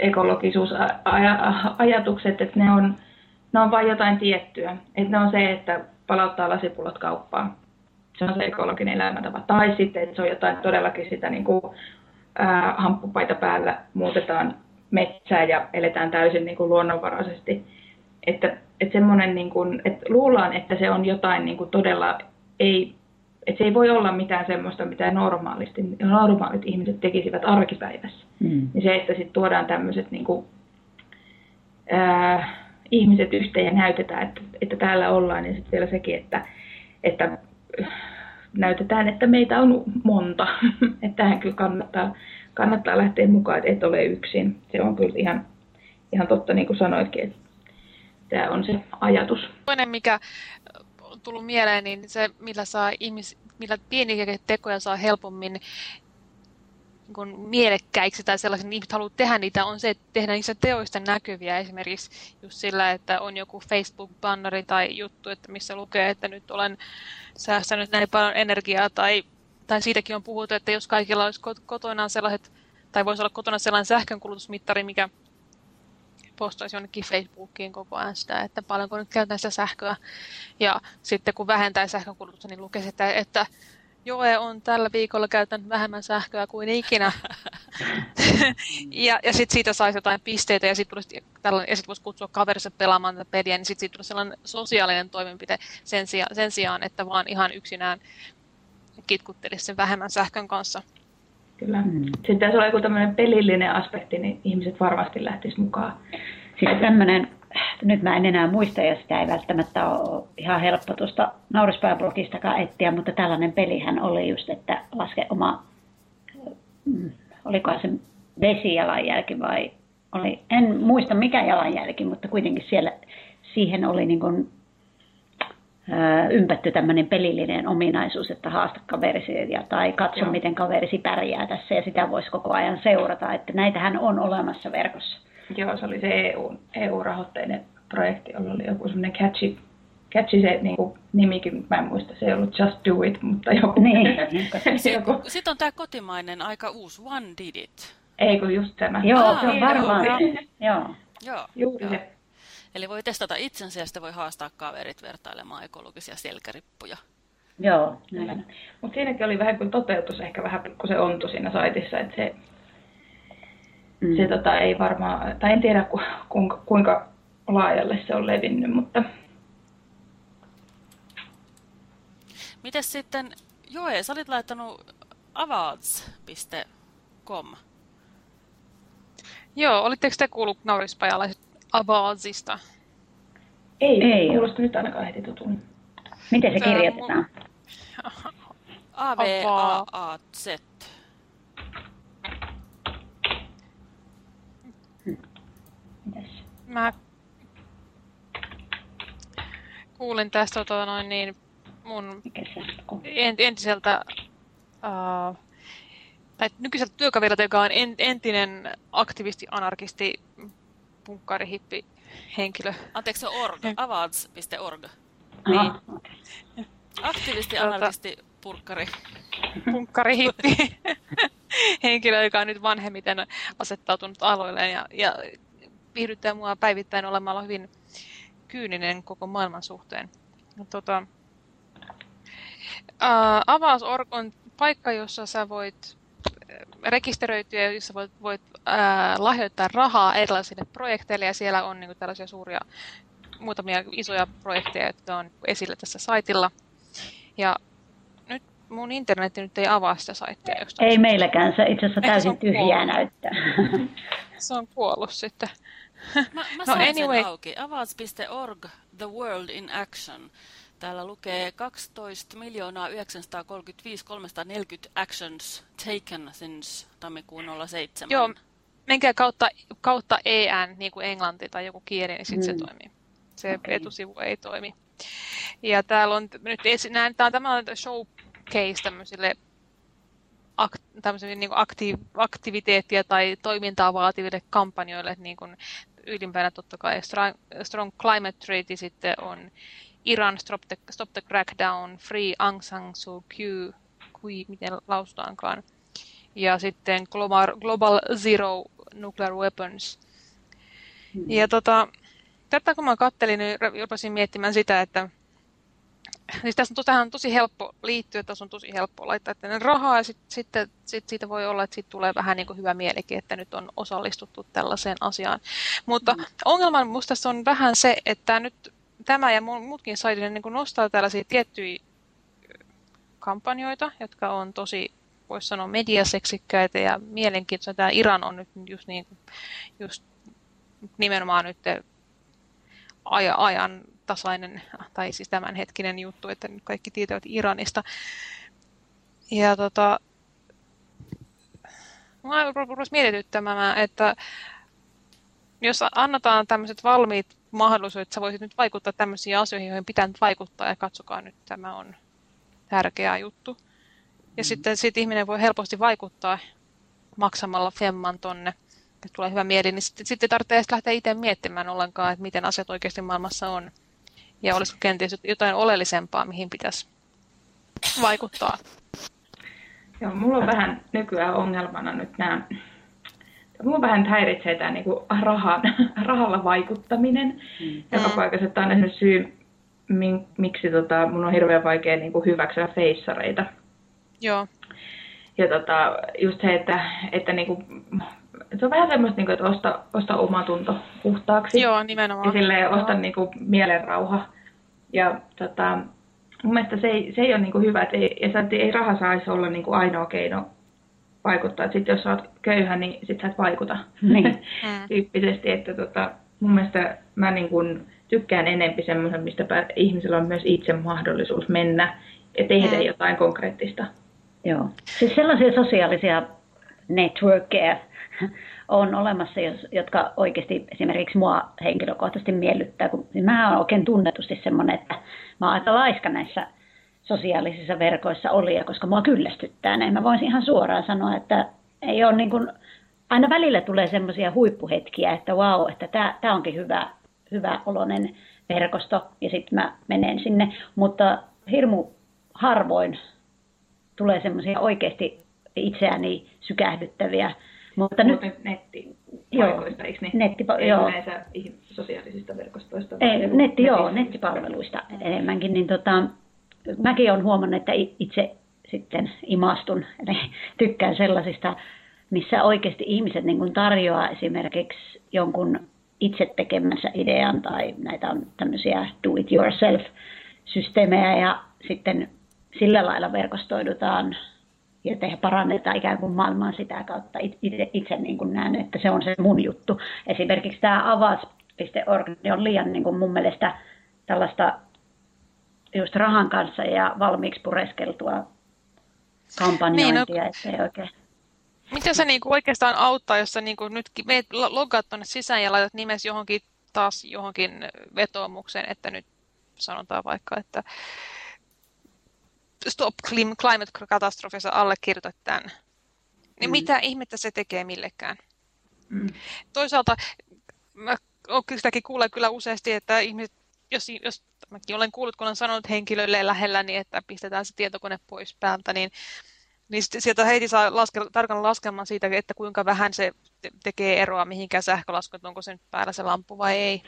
D: ekologisuusajatukset, että ne on, ne on vain jotain tiettyä. Että ne on se, että palauttaa lasipullot kauppaan. Se on se ekologinen elämäntapa. Tai sitten, että se on jotain todellakin sitä niin kuin, ää, hamppupaita päällä, muutetaan metsää ja eletään täysin niin kuin luonnonvaraisesti. Että, että niin kuin, että luullaan, että se on jotain niin kuin todella ei, että se ei voi olla mitään semmoista, mitä normaalisti, normaalit ihmiset tekisivät arkipäivässä. Mm. Niin se, että sitten tuodaan tämmöiset niin kuin, ää, ihmiset yhteen ja näytetään, että, että täällä ollaan, niin sitten vielä sekin, että, että näytetään, että meitä on monta. että tähän kyllä kannattaa kannattaa lähteä mukaan, että et ole yksin. Se on kyllä ihan, ihan totta, niin kuin sanoitkin, että tämä on se ajatus.
C: Toinen, mikä tullut mieleen, niin se, millä, saa ihmis, millä pieniä tekoja saa helpommin niin mielekkäiksi tai sellaisen, että ihmiset haluaa tehdä niitä, on se, että tehdään niistä teoista näkyviä. Esimerkiksi just sillä, että on joku Facebook-banneri tai juttu, että missä lukee, että nyt olen säästänyt näin paljon energiaa tai tai siitäkin on puhuttu, että jos kaikilla olisi kotona sellaiset, tai voisi olla kotona sellainen sähkönkulutusmittari, mikä postaisi jonnekin Facebookiin koko ajan sitä, että paljonko nyt käytetään sitä sähköä. Ja sitten kun vähentää sähkönkulutusta, niin lukee että, että Joe on tällä viikolla käyttänyt vähemmän sähköä kuin ikinä. ja ja sitten siitä saisi jotain pisteitä ja sitten sit voisi kutsua kaverissa pelaamaan tätä peliä, niin sitten siitä tulisi sellainen sosiaalinen toimenpide sen, sija, sen sijaan, että vaan ihan yksinään kitkuttelisi sen vähemmän sähkön kanssa.
D: Kyllä. Mm. Sitten jos on joku tämmöinen pelillinen aspekti, niin ihmiset varmasti lähtisivät mukaan.
B: Siis tämmöinen, nyt mä en enää muista ja sitä ei välttämättä ole ihan helppo tuosta naurispäivän etsiä, mutta tällainen pelihän oli just, että laske oma, mm, olikohan se vesijalanjälki vai oli, en muista mikä jalanjälki, mutta kuitenkin siellä siihen oli niin kuin ympätty tämmöinen pelillinen ominaisuus, että haasta kaverisi ja, tai katso, Joo. miten kaverisi pärjää tässä ja sitä voisi koko ajan seurata. Että näitähän on olemassa verkossa.
D: Joo, se oli se EU, EU-rahoitteinen projekti, jolla oli joku semmoinen catchy, catchy se niin kuin, nimikin, mä en muista, se ei ollut Just Do It, mutta joku. Niin.
A: joku. Sitten on tämä kotimainen aika uusi One Did It.
D: Ei kun just tämä.
B: Joo, ah, se on varmaan. Joo. joo.
A: Joo.
D: Juuri
A: joo. se. Eli voi testata itsensä ja sitten voi haastaa kaverit vertailemaan ekologisia selkärippuja.
B: Joo,
D: Mutta siinäkin oli vähän kuin toteutus ehkä vähän kun se ontui siinä saitissa, että se, mm. se tota, ei varmaan, tai en tiedä ku, kuinka, kuinka laajalle se on levinnyt, mutta...
A: Mites sitten, Joe, sä olit laittanut avards.com.
C: Joo, olitteko te kuullut naurispajalaiset Avazista.
D: Ei, ei kuulosta nyt ainakaan heti tutun.
B: Miten se kirjoitetaan?
A: A-V-A-A-Z.
C: Mä kuulin tästä tota noin niin mun entiseltä uh, tai nykyiseltä työkaverilta, joka on entinen aktivisti, anarkisti, punkkarihippi henkilö.
A: Anteeksi, se on org, avads.org.
C: Niin.
A: Aktivisti, tuota- anarkisti, purkkari.
C: Punkkarihippi henkilö, joka on nyt vanhemmiten asettautunut aloilleen ja, ja viihdyttää mua päivittäin olemalla hyvin kyyninen koko maailman suhteen. No, tota, uh, Avaus.org on paikka, jossa sä voit rekisteröityjä, joissa voit, voit ää, lahjoittaa rahaa erilaisille projekteille ja siellä on niin kuin, tällaisia suuria, muutamia isoja projekteja, jotka on esillä tässä saitilla. Ja nyt mun internetti nyt ei avaa sitä saittia.
B: Ei meilläkään, se itse asiassa täysin tyhjää näyttää.
C: se on kuollut sitten.
A: Mä, mä no anyway. sen auki. Avaz.org, The World in Action. Täällä lukee 12 935 340 actions taken since tammikuun 07.
C: Joo, menkää kautta, kautta EN, niin kuin englanti tai joku kieli, niin sitten mm. se toimii. Se okay. etusivu ei toimi. Ja täällä on nyt näin, tämä on tämä showcase tämmöisille ak, tämmöisille niin aktiv, aktiviteettia tai toimintaa vaativille kampanjoille, niin kuin ylimpänä totta kai Strong, Strong Climate Treaty sitten on Iran Stop the, Stop the Crackdown, Free Aung San Suu Kyi, kui, miten lausutaankaan. Ja sitten Global, Global Zero Nuclear Weapons. Hmm. Ja tota, tätä kun mä kattelin, niin rupesin miettimään sitä, että Siis tässä on, tähän on tosi helppo liittyä, että tässä on tosi helppo laittaa tänne rahaa ja sitten sit, sit siitä voi olla, että siitä tulee vähän niin kuin hyvä mielikin, että nyt on osallistuttu tällaiseen asiaan. Mutta mm. ongelma minusta tässä on vähän se, että nyt tämä ja muutkin saitit niin nostaa tällaisia tiettyjä kampanjoita, jotka on tosi, voisi sanoa, mediaseksikkäitä ja mielenkiintoisia. Tämä Iran on nyt just, niin, just nimenomaan nyt ajan tasainen, tai siis tämänhetkinen juttu, että nyt kaikki tietävät Iranista. Ja tota, mä rupesi mietityttämään, että jos annetaan tämmöiset valmiit mahdollisuudet, että sä voisit nyt vaikuttaa tämmöisiin asioihin, joihin pitää nyt vaikuttaa, ja katsokaa nyt, tämä on tärkeä juttu. Ja mm. sitten sit ihminen voi helposti vaikuttaa maksamalla femman tonne, että tulee hyvä mieli, niin sitten, sitten tarvitsee edes lähteä itse miettimään ollenkaan, että miten asiat oikeasti maailmassa on. Ja olisiko kenties jotain oleellisempaa, mihin pitäisi vaikuttaa?
D: Joo, mulla on vähän nykyään ongelmana nyt nämä, mulla vähän häiritsee tämä niin rahan, rahalla vaikuttaminen. Mm. Joka mm. paikassa, tämä on esimerkiksi syy, miksi tota, mun on hirveän vaikea niin kuin hyväksyä feissareita.
C: Joo.
D: Ja tota, just se, että, että niin kuin, se on vähän semmoista, niin kuin, että osta, osta oma tunto puhtaaksi.
C: Joo, nimenomaan.
D: Ja silleen osta niin kuin, mielenrauha. Ja tota, mun mielestä se ei, se ei ole niin kuin hyvä, että ei, ja ei raha saisi olla niin kuin ainoa keino vaikuttaa. Sitten jos sä oot köyhä, niin sit sä et vaikuta niin. tyyppisesti. Että tota, mun mielestä mä niin kuin tykkään enempi semmoisen, mistä ihmisellä on myös itse mahdollisuus mennä ja tehdä mm. jotain konkreettista.
B: Joo. Siis sellaisia sosiaalisia networkkeja on olemassa, jotka oikeasti esimerkiksi mua henkilökohtaisesti miellyttää. Kun mä oon oikein tunnetusti semmoinen, että mä oon aika laiska näissä sosiaalisissa verkoissa olia, koska mua kyllästyttää ne. Mä voisin ihan suoraan sanoa, että ei ole niin kuin, aina välillä tulee semmoisia huippuhetkiä, että wow, että tämä onkin hyvä, hyvä oloinen verkosto ja sitten mä menen sinne. Mutta hirmu harvoin tulee semmoisia oikeasti itseäni sykähdyttäviä.
D: Mutta nyt, nettipaikoista, eikö niin? Nettipa- Ei joo. yleensä sosiaalisista verkostoista?
B: Ei, netti, joo, nettipalveluista enemmänkin. Niin tota, mäkin olen huomannut, että itse sitten imastun, eli tykkään sellaisista, missä oikeasti ihmiset niin tarjoaa esimerkiksi jonkun itse tekemänsä idean tai näitä on tämmöisiä do it yourself systeemejä ja sitten sillä lailla verkostoidutaan ja tehdä parannetaan ikään kuin maailmaa sitä kautta. Itse, itse niin kuin näen, että se on se mun juttu. Esimerkiksi tämä avas.org on liian niin kuin mun mielestä tällaista just rahan kanssa ja valmiiksi pureskeltua kampanjointia, niin, no, ettei oikein.
C: Mitä se niinku oikeastaan auttaa, jos sä niinku nyt meet logaat tuonne sisään ja laitat nimesi johonkin taas johonkin vetoomukseen, että nyt sanotaan vaikka, että Stop Climate Catastrofissa allekirjoitat tämän. Niin mm. mitä ihmettä se tekee millekään? Mm. Toisaalta mä sitäkin kuulen kyllä useasti, että ihmiset, jos, jos mäkin olen kuullut, kun olen sanonut henkilöille lähellä, niin että pistetään se tietokone pois päältä, niin, niin sieltä heti saa laske, tarkan laskelman siitä, että kuinka vähän se tekee eroa mihinkään sähkölasku, että onko se nyt päällä se lampu vai ei.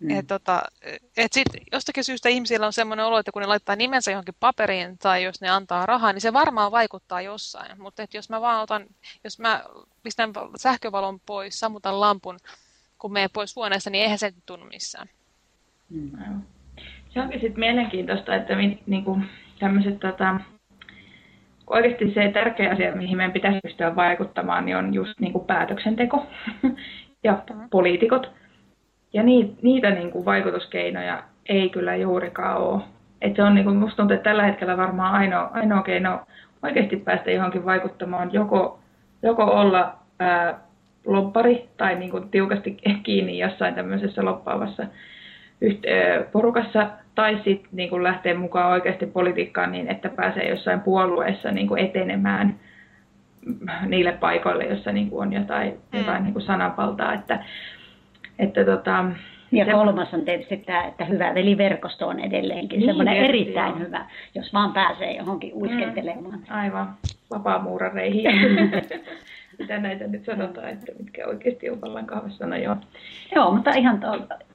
C: Mm. Et, tota, et sit jostakin syystä ihmisillä on sellainen olo, että kun ne laittaa nimensä johonkin paperiin tai jos ne antaa rahaa, niin se varmaan vaikuttaa jossain. Mutta jos mä vaan otan, jos mä pistän sähkövalon pois, sammutan lampun, kun menen pois huoneesta, niin eihän se tunnu missään.
D: Mm. Se onkin sitten mielenkiintoista, että niin kuin tämmöiset tota, oikeasti se tärkeä asia, mihin meidän pitäisi pystyä vaikuttamaan, niin on just niin kuin päätöksenteko ja poliitikot. Ja niitä niin kuin vaikutuskeinoja ei kyllä juurikaan ole. Et se on, niin kuin, musta tuntuu, että tällä hetkellä varmaan ainoa, ainoa keino oikeasti päästä johonkin vaikuttamaan, joko, joko olla ää, loppari tai niin kuin tiukasti kiinni jossain tämmöisessä loppaavassa porukassa, tai sitten niin lähteä mukaan oikeasti politiikkaan niin, että pääsee jossain puolueessa niin kuin etenemään niille paikoille, joissa niin kuin on jotain, mm. jotain niin kuin sananvaltaa. Että, että tota,
B: ja se... kolmas on tietysti tämä, että hyvä veliverkosto on edelleenkin niin, semmoinen erittäin joo. hyvä, jos vaan pääsee johonkin uiskentelemaan. Mm,
D: aivan, vapaamuurareihin. Mitä näitä nyt sanotaan, että mitkä oikeasti on vallan kahvassa, no joo.
B: Joo, mutta ihan to,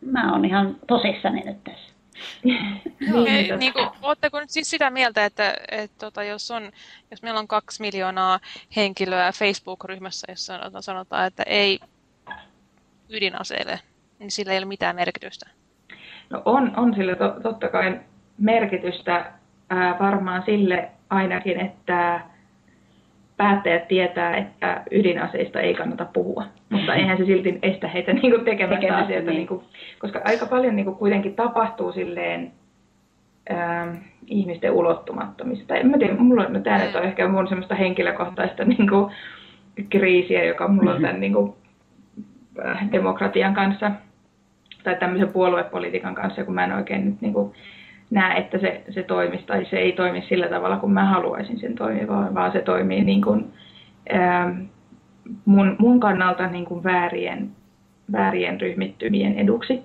B: mä oon ihan tosissani nyt tässä.
C: Joo, niin, niin kuin, ootteko nyt siis sitä mieltä, että, että tota, jos, on, jos meillä on kaksi miljoonaa henkilöä Facebook-ryhmässä, jossa sanotaan, että ei ydinaseille, niin sillä ei ole mitään merkitystä?
D: No on, on sillä to, totta kai merkitystä ää, varmaan sille ainakin, että päättäjät tietää, että ydinaseista ei kannata puhua, mutta eihän se silti estä heitä niin kuin tekemästä asioita, niin. Niin kuin, koska aika paljon niin kuin kuitenkin tapahtuu silleen ää, ihmisten ulottumattomista. En mä tiedä, mulla no, tämä nyt on ehkä mun semmoista henkilökohtaista niin kuin, kriisiä, joka mulla on tämän niin kuin, äh, demokratian kanssa tai tämmöisen puoluepolitiikan kanssa, kun mä en oikein nyt niin kuin, näe, että se, se toimisi tai se ei toimi sillä tavalla, kun mä haluaisin sen toimivan, vaan se toimii niin kuin, ää, mun, mun kannalta niin kuin väärien, väärien ryhmittymien eduksi.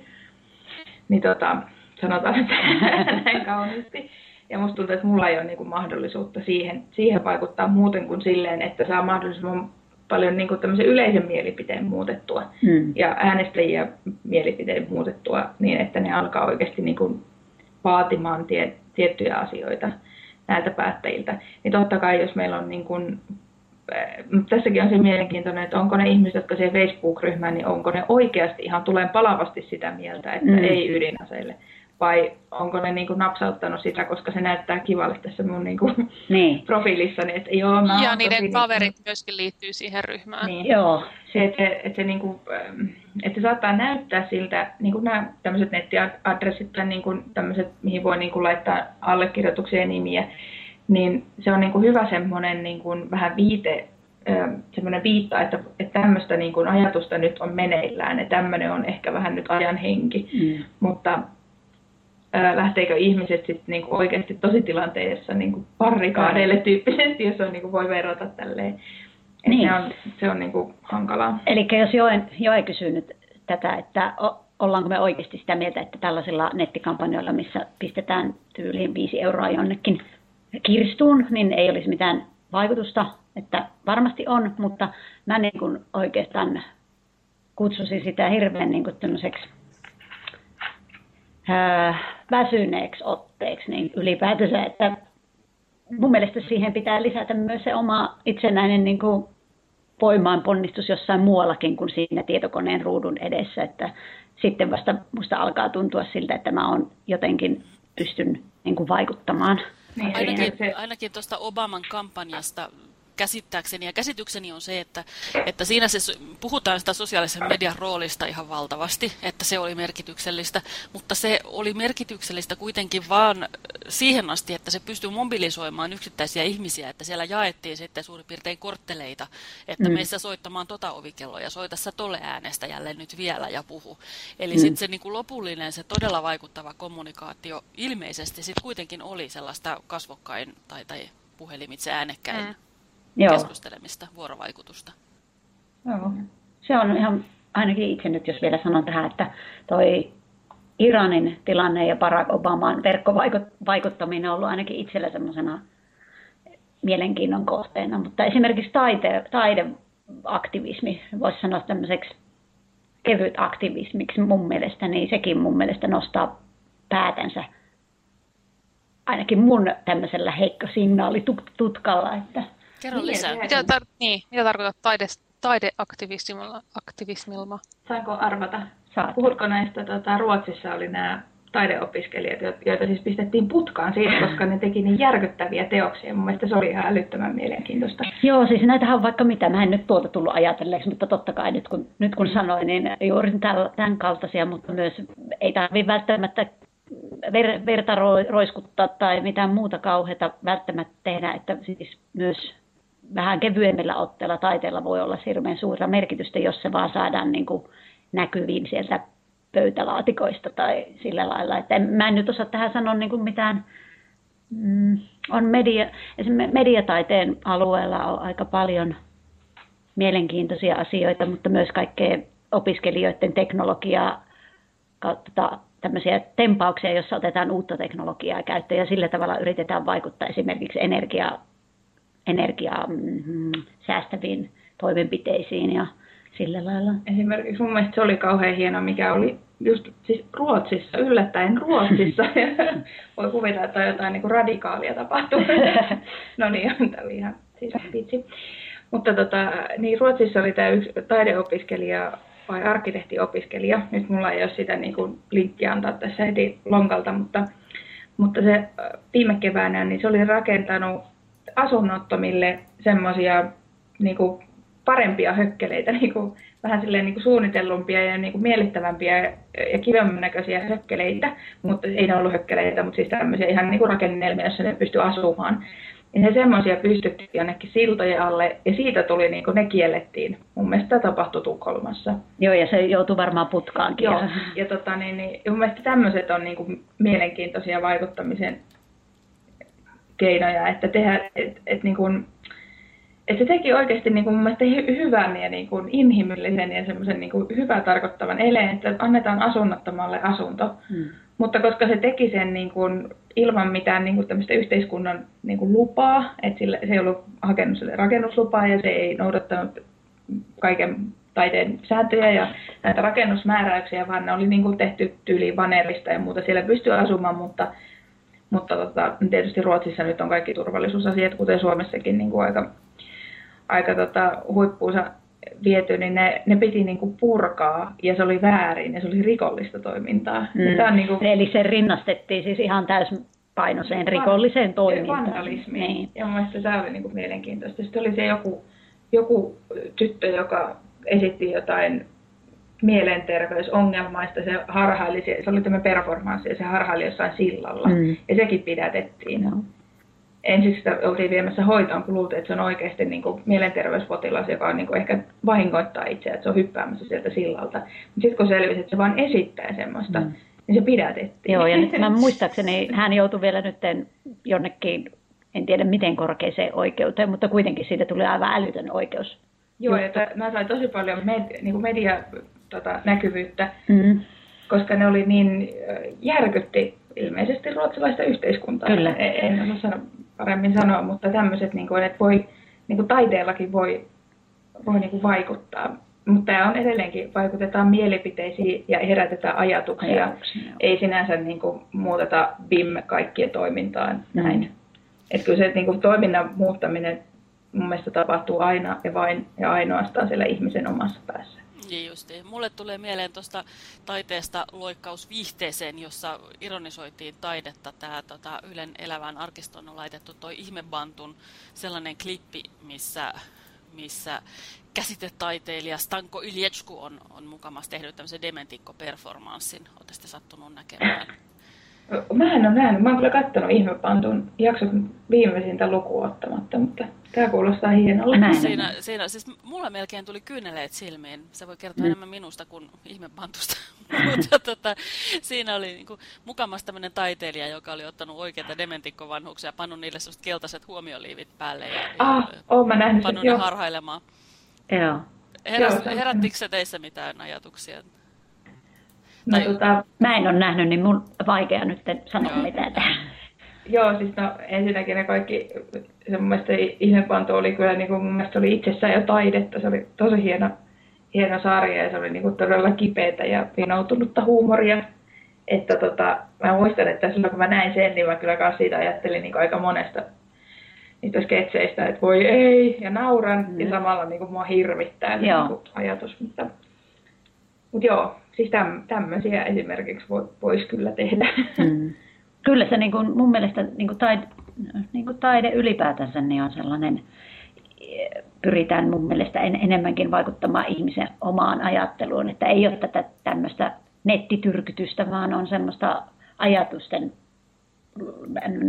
D: Niin tota, sanotaan, että näin kauniisti. Ja musta tuntuu, että mulla ei ole niin kuin mahdollisuutta siihen, siihen vaikuttaa muuten kuin silleen, että saa mahdollisimman paljon niin kuin yleisen mielipiteen muutettua hmm. ja äänestäjiä mielipiteen muutettua niin, että ne alkaa oikeasti niin kuin vaatimaan tie, tiettyjä asioita näiltä päättäjiltä. Niin totta kai, jos meillä on niin kuin, eh, tässäkin on se mielenkiintoinen, että onko ne ihmiset, jotka siihen Facebook-ryhmään, niin onko ne oikeasti ihan tulee palavasti sitä mieltä, että mm. ei ydinaseille vai onko ne niin kuin napsauttanut sitä, koska se näyttää kivalle tässä mun niin kuin niin. profiilissani. Että joo, mä
C: ja niiden tosi, kaverit myöskin liittyy siihen ryhmään.
D: Niin. Joo. Se, että, että, se, niin kuin, että se saattaa näyttää siltä, niin kuin nämä tämmöiset nettiadressit tai niin kuin tämmöiset, mihin voi niin kuin laittaa allekirjoituksia ja nimiä, niin se on niin kuin hyvä semmoinen niin kuin vähän viite semmoinen viitta, että, että tämmöistä niin kuin ajatusta nyt on meneillään ja tämmöinen on ehkä vähän nyt ajan henki. Mm. Mutta lähteekö ihmiset sitten niinku oikeasti tositilanteessa niinku parrikaadeille tyyppisesti, jos on niinku voi verrata tälleen. niin. Se on, se on niinku hankalaa.
B: Eli jos Joe, Joe kysyy nyt tätä, että ollaanko me oikeasti sitä mieltä, että tällaisilla nettikampanjoilla, missä pistetään tyyliin 5 euroa jonnekin kirstuun, niin ei olisi mitään vaikutusta, että varmasti on, mutta mä niin kuin oikeastaan kutsusin sitä hirveän niin kuin väsyneeksi otteeksi, niin ylipäätänsä, että mun mielestä siihen pitää lisätä myös se oma itsenäinen niin kuin voimaan ponnistus jossain muuallakin kuin siinä tietokoneen ruudun edessä, että sitten vasta musta alkaa tuntua siltä, että mä oon jotenkin pystyn niin kuin vaikuttamaan.
A: Niin, ainakin, ainakin tuosta Obaman kampanjasta käsittääkseni ja käsitykseni on se, että, että siinä se, puhutaan sitä sosiaalisen median roolista ihan valtavasti, että se oli merkityksellistä, mutta se oli merkityksellistä kuitenkin vaan siihen asti, että se pystyi mobilisoimaan yksittäisiä ihmisiä, että siellä jaettiin sitten suurin piirtein kortteleita, että mm. meissä soittamaan tota ovikelloa, soita sä tole äänestä jälleen nyt vielä ja puhu. Eli mm. sitten se niin kuin lopullinen, se todella vaikuttava kommunikaatio ilmeisesti sitten kuitenkin oli sellaista kasvokkain tai, tai puhelimitse äänekkäin. Mm Joo. keskustelemista, vuorovaikutusta.
B: Joo. Se on ihan, ainakin itse nyt jos vielä sanon tähän, että toi Iranin tilanne ja Barack Obaman verkkovaikuttaminen on ollut ainakin itsellä semmoisena mielenkiinnon kohteena. Mutta esimerkiksi taide, taideaktivismi voisi sanoa tämmöiseksi kevyt aktivismiksi mun mielestä, niin sekin mun mielestä nostaa päätänsä ainakin mun tämmöisellä heikko tutkalla, Että...
A: Kerro niin, lisää.
C: Mitä, tar- niin, mitä tarkoitat taide, taideaktivismilla? Aktivismilla?
D: Saanko arvata? Saat. Puhutko näistä, tota, Ruotsissa oli nämä taideopiskelijat, joita siis pistettiin putkaan siitä, koska ne teki niin järkyttäviä teoksia. Mun mielestä se oli ihan älyttömän mielenkiintoista.
B: Joo, siis näitähän on vaikka mitä. Mä en nyt tuolta tullut ajatelleeksi, mutta totta kai nyt kun, nyt kun sanoin, niin juuri tämän kaltaisia, mutta myös ei tarvitse välttämättä ver, verta roiskuttaa tai mitään muuta kauheata välttämättä tehdä, että siis myös vähän kevyemmillä otteella taiteella voi olla hirveän suurta merkitystä, jos se vaan saadaan niin kuin näkyviin sieltä pöytälaatikoista tai sillä lailla. Että en, mä en nyt osaa tähän sanoa niin kuin mitään, mm, on media, mediataiteen alueella on aika paljon mielenkiintoisia asioita, mutta myös kaikkea opiskelijoiden teknologiaa kautta tämmöisiä tempauksia, joissa otetaan uutta teknologiaa käyttöön ja sillä tavalla yritetään vaikuttaa esimerkiksi energia, energiaa mm, säästäviin toimenpiteisiin ja sillä lailla.
D: Esimerkiksi mun mielestä se oli kauhean hieno, mikä oli just siis Ruotsissa, yllättäen Ruotsissa. Voi kuvitella, että on jotain niin kuin radikaalia tapahtunut. no niin, tämä oli ihan siis vitsi. Mutta tota, niin Ruotsissa oli tämä yksi taideopiskelija vai arkkitehtiopiskelija. Nyt mulla ei ole sitä niin kuin linkkiä antaa tässä heti lonkalta, mutta, mutta se viime keväänä niin se oli rakentanut asunnottomille semmoisia niin parempia hökkeleitä, niin kuin, vähän silleen niin kuin suunnitellumpia ja niin kuin miellyttävämpiä ja kivemmän näköisiä hökkeleitä, mutta ei ne ollut hökkeleitä, mutta siis tämmöisiä ihan niin kuin rakennelmia, joissa ne pystyy asumaan. Ja ne semmoisia pystyttiin jonnekin siltojen alle, ja siitä tuli, niin kuin ne kiellettiin. Mun mielestä tämä tapahtui Tukholmassa.
B: Joo, ja se joutui varmaan putkaankin.
D: Joo, ja tota, niin, niin, mun mielestä tämmöiset on niin kuin mielenkiintoisia vaikuttamisen keinoja, että tehdä, et, et, niin kuin, että se teki oikeasti niin kuin mun mielestä hyvän ja niin kuin inhimillisen ja semmoisen niin kuin hyvää tarkoittavan eleen, että annetaan asunnottomalle asunto. Hmm. Mutta koska se teki sen niin kuin ilman mitään niin kuin tämmöistä yhteiskunnan niin kuin lupaa, että sille, se ei ollut hakenut sille rakennuslupaa ja se ei noudattanut kaiken taiteen sääntöjä ja näitä rakennusmääräyksiä, vaan ne oli niin kuin tehty tyyliin vanerista ja muuta. Siellä pystyy asumaan, mutta, mutta tota, tietysti Ruotsissa nyt on kaikki turvallisuusasiat, kuten Suomessakin niin kuin aika, aika tota, huippuunsa viety, niin ne, ne piti niin kuin purkaa ja se oli väärin ja se oli rikollista toimintaa.
B: Mm. Tämä on niin kuin... Eli se rinnastettiin siis ihan täyspainoiseen rikolliseen toimintaan.
D: Vandalismiin. Niin. Ja mun mielestä tämä oli niin kuin mielenkiintoista. Sitten oli se joku, joku tyttö, joka esitti jotain mielenterveysongelmaista, se harhaili, se oli tämä performanssi ja se harhaili jossain sillalla. Mm. Ja sekin pidätettiin. No ensiksi sitä oltiin viemässä hoitoon, kun luultiin, että se on oikeasti niin kuin mielenterveyspotilas, joka on niin kuin ehkä vahingoittaa itseä, että se on hyppäämässä sieltä sillalta. Mutta sitten kun selvisi, että se vain esittää semmoista, mm. niin se pidätettiin.
B: Joo, ja nyt mä muistaakseni hän joutui vielä nyt jonnekin, en tiedä miten korkeaseen oikeuteen, mutta kuitenkin siitä tuli aivan älytön oikeus.
D: Joo, ja mä sain tosi paljon med, niin kuin media tota, näkyvyyttä, mm. koska ne oli niin järkytti ilmeisesti ruotsalaista yhteiskuntaa.
B: Kyllä.
D: En, en osaa paremmin sanoa, mutta tämmöiset, niin kuin, että voi, niin kuin taiteellakin voi, voi niin kuin vaikuttaa. Mutta tämä on edelleenkin, vaikutetaan mielipiteisiin ja herätetään ajatuksia. Ajatuksia Ei sinänsä niin kuin, muuteta BIM kaikkien toimintaan näin. Mm. Että kyllä se niin kuin, toiminnan muuttaminen mun mielestä tapahtuu aina ja vain ja ainoastaan siellä ihmisen omassa päässä.
A: Niin justi. Mulle tulee mieleen tuosta taiteesta loikkaus viihteeseen, jossa ironisoitiin taidetta. Tämä tota, Ylen elävän arkiston on laitettu toi Ihmebantun sellainen klippi, missä, missä käsitetaiteilija Stanko Iljetsku on, on mukamassa tehnyt tämmöisen dementikko-performanssin. Olette sattunut näkemään?
D: Mä en ole nähnyt. Mä oon kyllä katsonut Ihmebantun jakson viimeisintä lukua ottamatta, mutta Tämä kuulostaa hienolta.
A: Näin. Siinä, siinä, siis mulla melkein tuli kyyneleet silmiin. Se voi kertoa mm. enemmän minusta kuin ihmepantusta. Mutta tota, siinä oli niin kuin, mukamas tämmöinen taiteilija, joka oli ottanut oikeita dementikkovanhuksia ja pannut niille sellaiset keltaiset huomioliivit päälle ja,
D: ah, ja mä nähnyt
A: pannut ne harhailemaan.
B: Joo,
A: herättikö se teissä mitään ajatuksia?
B: No, tai... tota, mä en ole nähnyt, niin mun vaikea nyt sanoa Joo. mitään tähän.
D: Joo, siis no ensinnäkin ne kaikki, se mun mielestä ihmepanto oli kyllä niin kuin mun mielestä oli itsessään jo taidetta, se oli tosi hieno, hieno sarja ja se oli niin kuin todella kipeätä ja vinoutunutta huumoria. Että tota, mä muistan, että silloin kun mä näin sen, niin mä kyllä kanssa siitä ajattelin niin aika monesta niistä sketseistä, että voi ei, ja nauran, mm. ja samalla niin kuin mua hirvittää niin kuin ajatus. Mutta, mutta joo, siis täm, tämmöisiä esimerkiksi voisi kyllä tehdä. Mm.
B: Kyllä se niin kuin, mun mielestä niin kuin taide, niin kuin taide ylipäätänsä niin on sellainen, pyritään mun mielestä en, enemmänkin vaikuttamaan ihmisen omaan ajatteluun, että ei ole tätä tämmöistä nettityrkytystä, vaan on semmoista ajatusten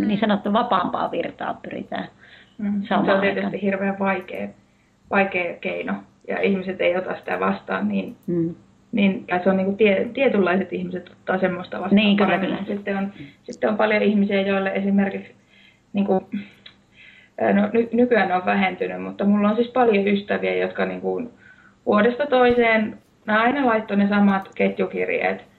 B: niin sanottu vapaampaa virtaa pyritään
D: mm. Se on tietysti aikaan. hirveän vaikea, vaikea keino ja ihmiset ei ota sitä vastaan niin, mm. Niin se on niin kuin tie, tietynlaiset ihmiset ottaa semmoista vastaan
B: niin, kyllä, kyllä.
D: Sitten, on, sitten on paljon ihmisiä, joille esimerkiksi niin kuin, no, ny, nykyään on vähentynyt, mutta mulla on siis paljon ystäviä, jotka niin kuin, vuodesta toiseen aina laittoi ne samat ketjukirjeet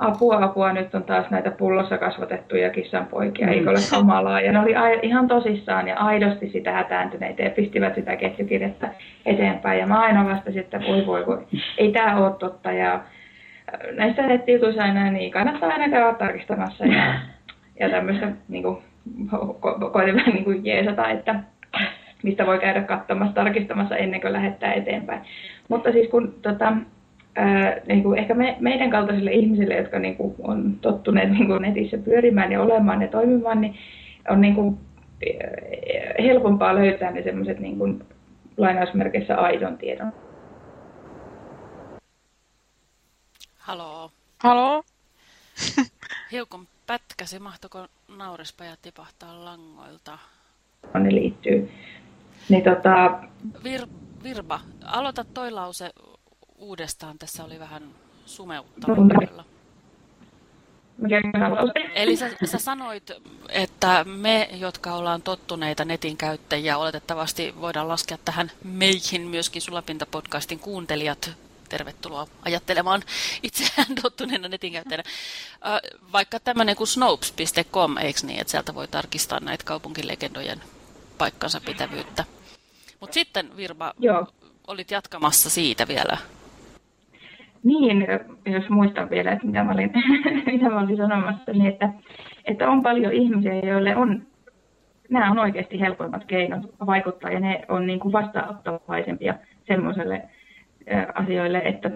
D: apua, apua, nyt on taas näitä pullossa kasvatettuja kissanpoikia, mm. eikö ole kamalaa. Ja ne oli ihan tosissaan ja aidosti sitä hätääntyneitä ja pistivät sitä ketjukirjettä eteenpäin. Ja mä aina vastasin, että voi voi voi, ei tämä ole totta. Ja äh, näistä nettijutuissa aina niin kannattaa aina käydä tarkistamassa ja, ja tämmöistä niin kuin, ko- koitin vähän niin kuin jeesata, että mistä voi käydä katsomassa, tarkistamassa ennen kuin lähettää eteenpäin. Mutta siis kun tota, ää, niin kuin ehkä me, meidän kaltaisille ihmisille, jotka niin kuin on tottuneet niin kuin netissä pyörimään ja olemaan ja toimimaan, niin on niin kuin helpompaa löytää ne semmoiset niin kuin lainausmerkeissä aidon tiedon.
A: Haloo.
C: Haloo.
A: Hiukan pätkäsi, mahtoiko naurispaja tipahtaa langoilta?
D: Ne liittyy. Niin tota...
A: Vir, Virba, aloita toi lause uudestaan. Tässä oli vähän sumeutta. Eli sä, sä sanoit, että me, jotka ollaan tottuneita netin käyttäjiä, oletettavasti voidaan laskea tähän meihin myöskin Sulapinta-podcastin kuuntelijat. Tervetuloa ajattelemaan itseään tottuneena netin käyttäjänä. Vaikka tämmöinen kuin snopes.com, eikö niin, että sieltä voi tarkistaa näitä kaupunkilegendojen paikkansa pitävyyttä. Mutta sitten Virma, Joo. olit jatkamassa siitä vielä.
D: Niin, jos muistan vielä, että mitä mä olin, mitä mä olin sanomassa, niin että, että on paljon ihmisiä, joille on, nämä on oikeasti helpoimmat keinot vaikuttaa ja ne on niin kuin vastaanottavaisempia semmoiselle asioille, että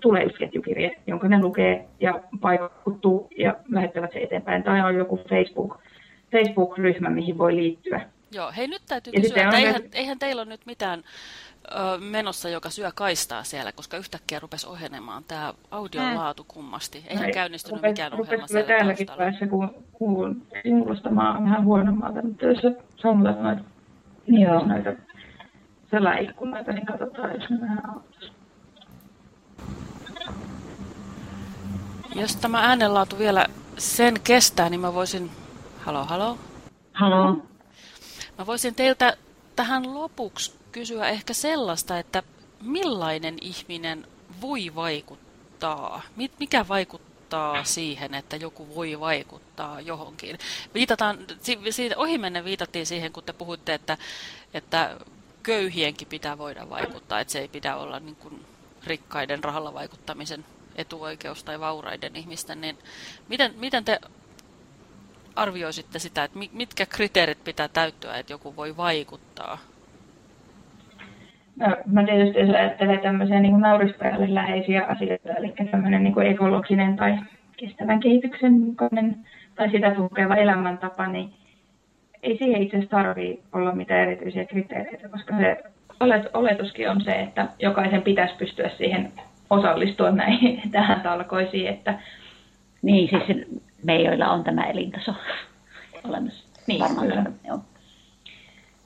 D: tulee yksi ketjukirje, jonka ne lukee ja vaikuttuu ja lähettävät se eteenpäin. Tai on joku Facebook, Facebook-ryhmä, mihin voi liittyä.
A: Joo, hei nyt täytyy ja kysyä, että eihän, eihän teillä ole nyt mitään menossa, joka syö kaistaa siellä, koska yhtäkkiä rupesi ohenemaan tämä audion mm. laatu kummasti. Eihän no, käynnistynyt rupes, mikään ohjelma siellä
D: täälläkin taustalla. päässä, kun kuulun kuulostamaan vähän huonommalta, mutta jos sammutat noita, Joo. noita selaikkunoita, niin katsotaan, jos ne vähän auttaisi.
A: Jos tämä äänenlaatu vielä sen kestää, niin mä voisin... Halo, halo.
B: Halo.
A: Mä voisin teiltä tähän lopuksi kysyä ehkä sellaista, että millainen ihminen voi vaikuttaa? Mikä vaikuttaa siihen, että joku voi vaikuttaa johonkin? Viitataan, siitä ohimenne viitattiin siihen, kun te puhutte, että, että köyhienkin pitää voida vaikuttaa, että se ei pidä olla niin kuin rikkaiden rahalla vaikuttamisen etuoikeus tai vauraiden ihmisten, niin miten, miten te arvioisitte sitä, että mitkä kriteerit pitää täyttyä, että joku voi vaikuttaa
D: No, mä tietysti jos ajattelee tämmöisiä niin naurispajalle läheisiä asioita, eli tämmöinen niin kuin ekologinen tai kestävän kehityksen mukainen tai sitä tukeva elämäntapa, niin ei siihen itse asiassa tarvitse olla mitään erityisiä kriteereitä, koska se oletuskin on se, että jokaisen pitäisi pystyä siihen osallistua näihin tähän talkoisiin. Että...
B: Niin, siis me, joilla on tämä elintaso olemassa.
D: Niin, Varmaan kyllä. Joo.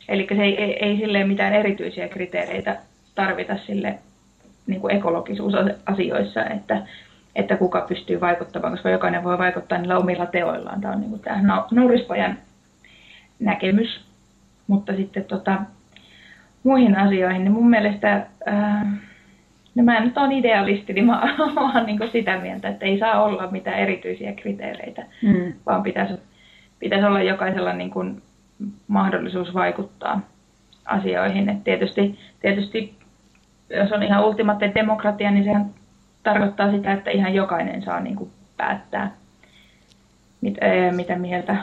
D: Eli se ei, ei, ei sille mitään erityisiä kriteereitä tarvita sille niin kuin ekologisuusasioissa, että, että kuka pystyy vaikuttamaan, koska jokainen voi vaikuttaa niillä omilla teoillaan. Tämä on niin kuin tämä Naurispojan näkemys. Mutta sitten tota, muihin asioihin, niin mun mielestä, ää, no mä en nyt ole idealisti, niin mä oon niin sitä mieltä, että ei saa olla mitään erityisiä kriteereitä, mm. vaan pitäisi, pitäisi olla jokaisella niin kuin mahdollisuus vaikuttaa asioihin. Et tietysti, tietysti jos on ihan ultimaattinen demokratia, niin sehän tarkoittaa sitä, että ihan jokainen saa niin kuin päättää, mit, ää, mitä mieltä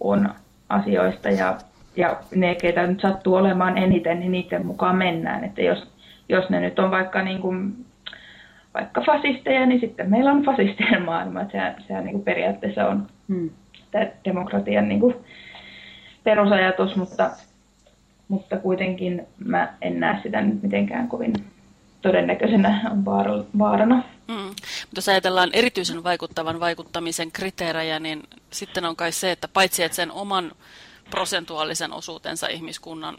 D: on asioista ja, ja ne, keitä nyt sattuu olemaan eniten, niin niiden mukaan mennään. Että jos, jos ne nyt on vaikka, niin kuin, vaikka fasisteja, niin sitten meillä on fasistien maailma. Että sehän, sehän niin kuin periaatteessa on hmm. demokratian niin kuin perusajatus, mutta, mutta kuitenkin mä en näe sitä nyt mitenkään kovin todennäköisenä vaarana. Mm.
A: Mutta jos ajatellaan erityisen vaikuttavan vaikuttamisen kriteerejä, niin sitten on kai se, että paitsi että sen oman prosentuaalisen osuutensa ihmiskunnan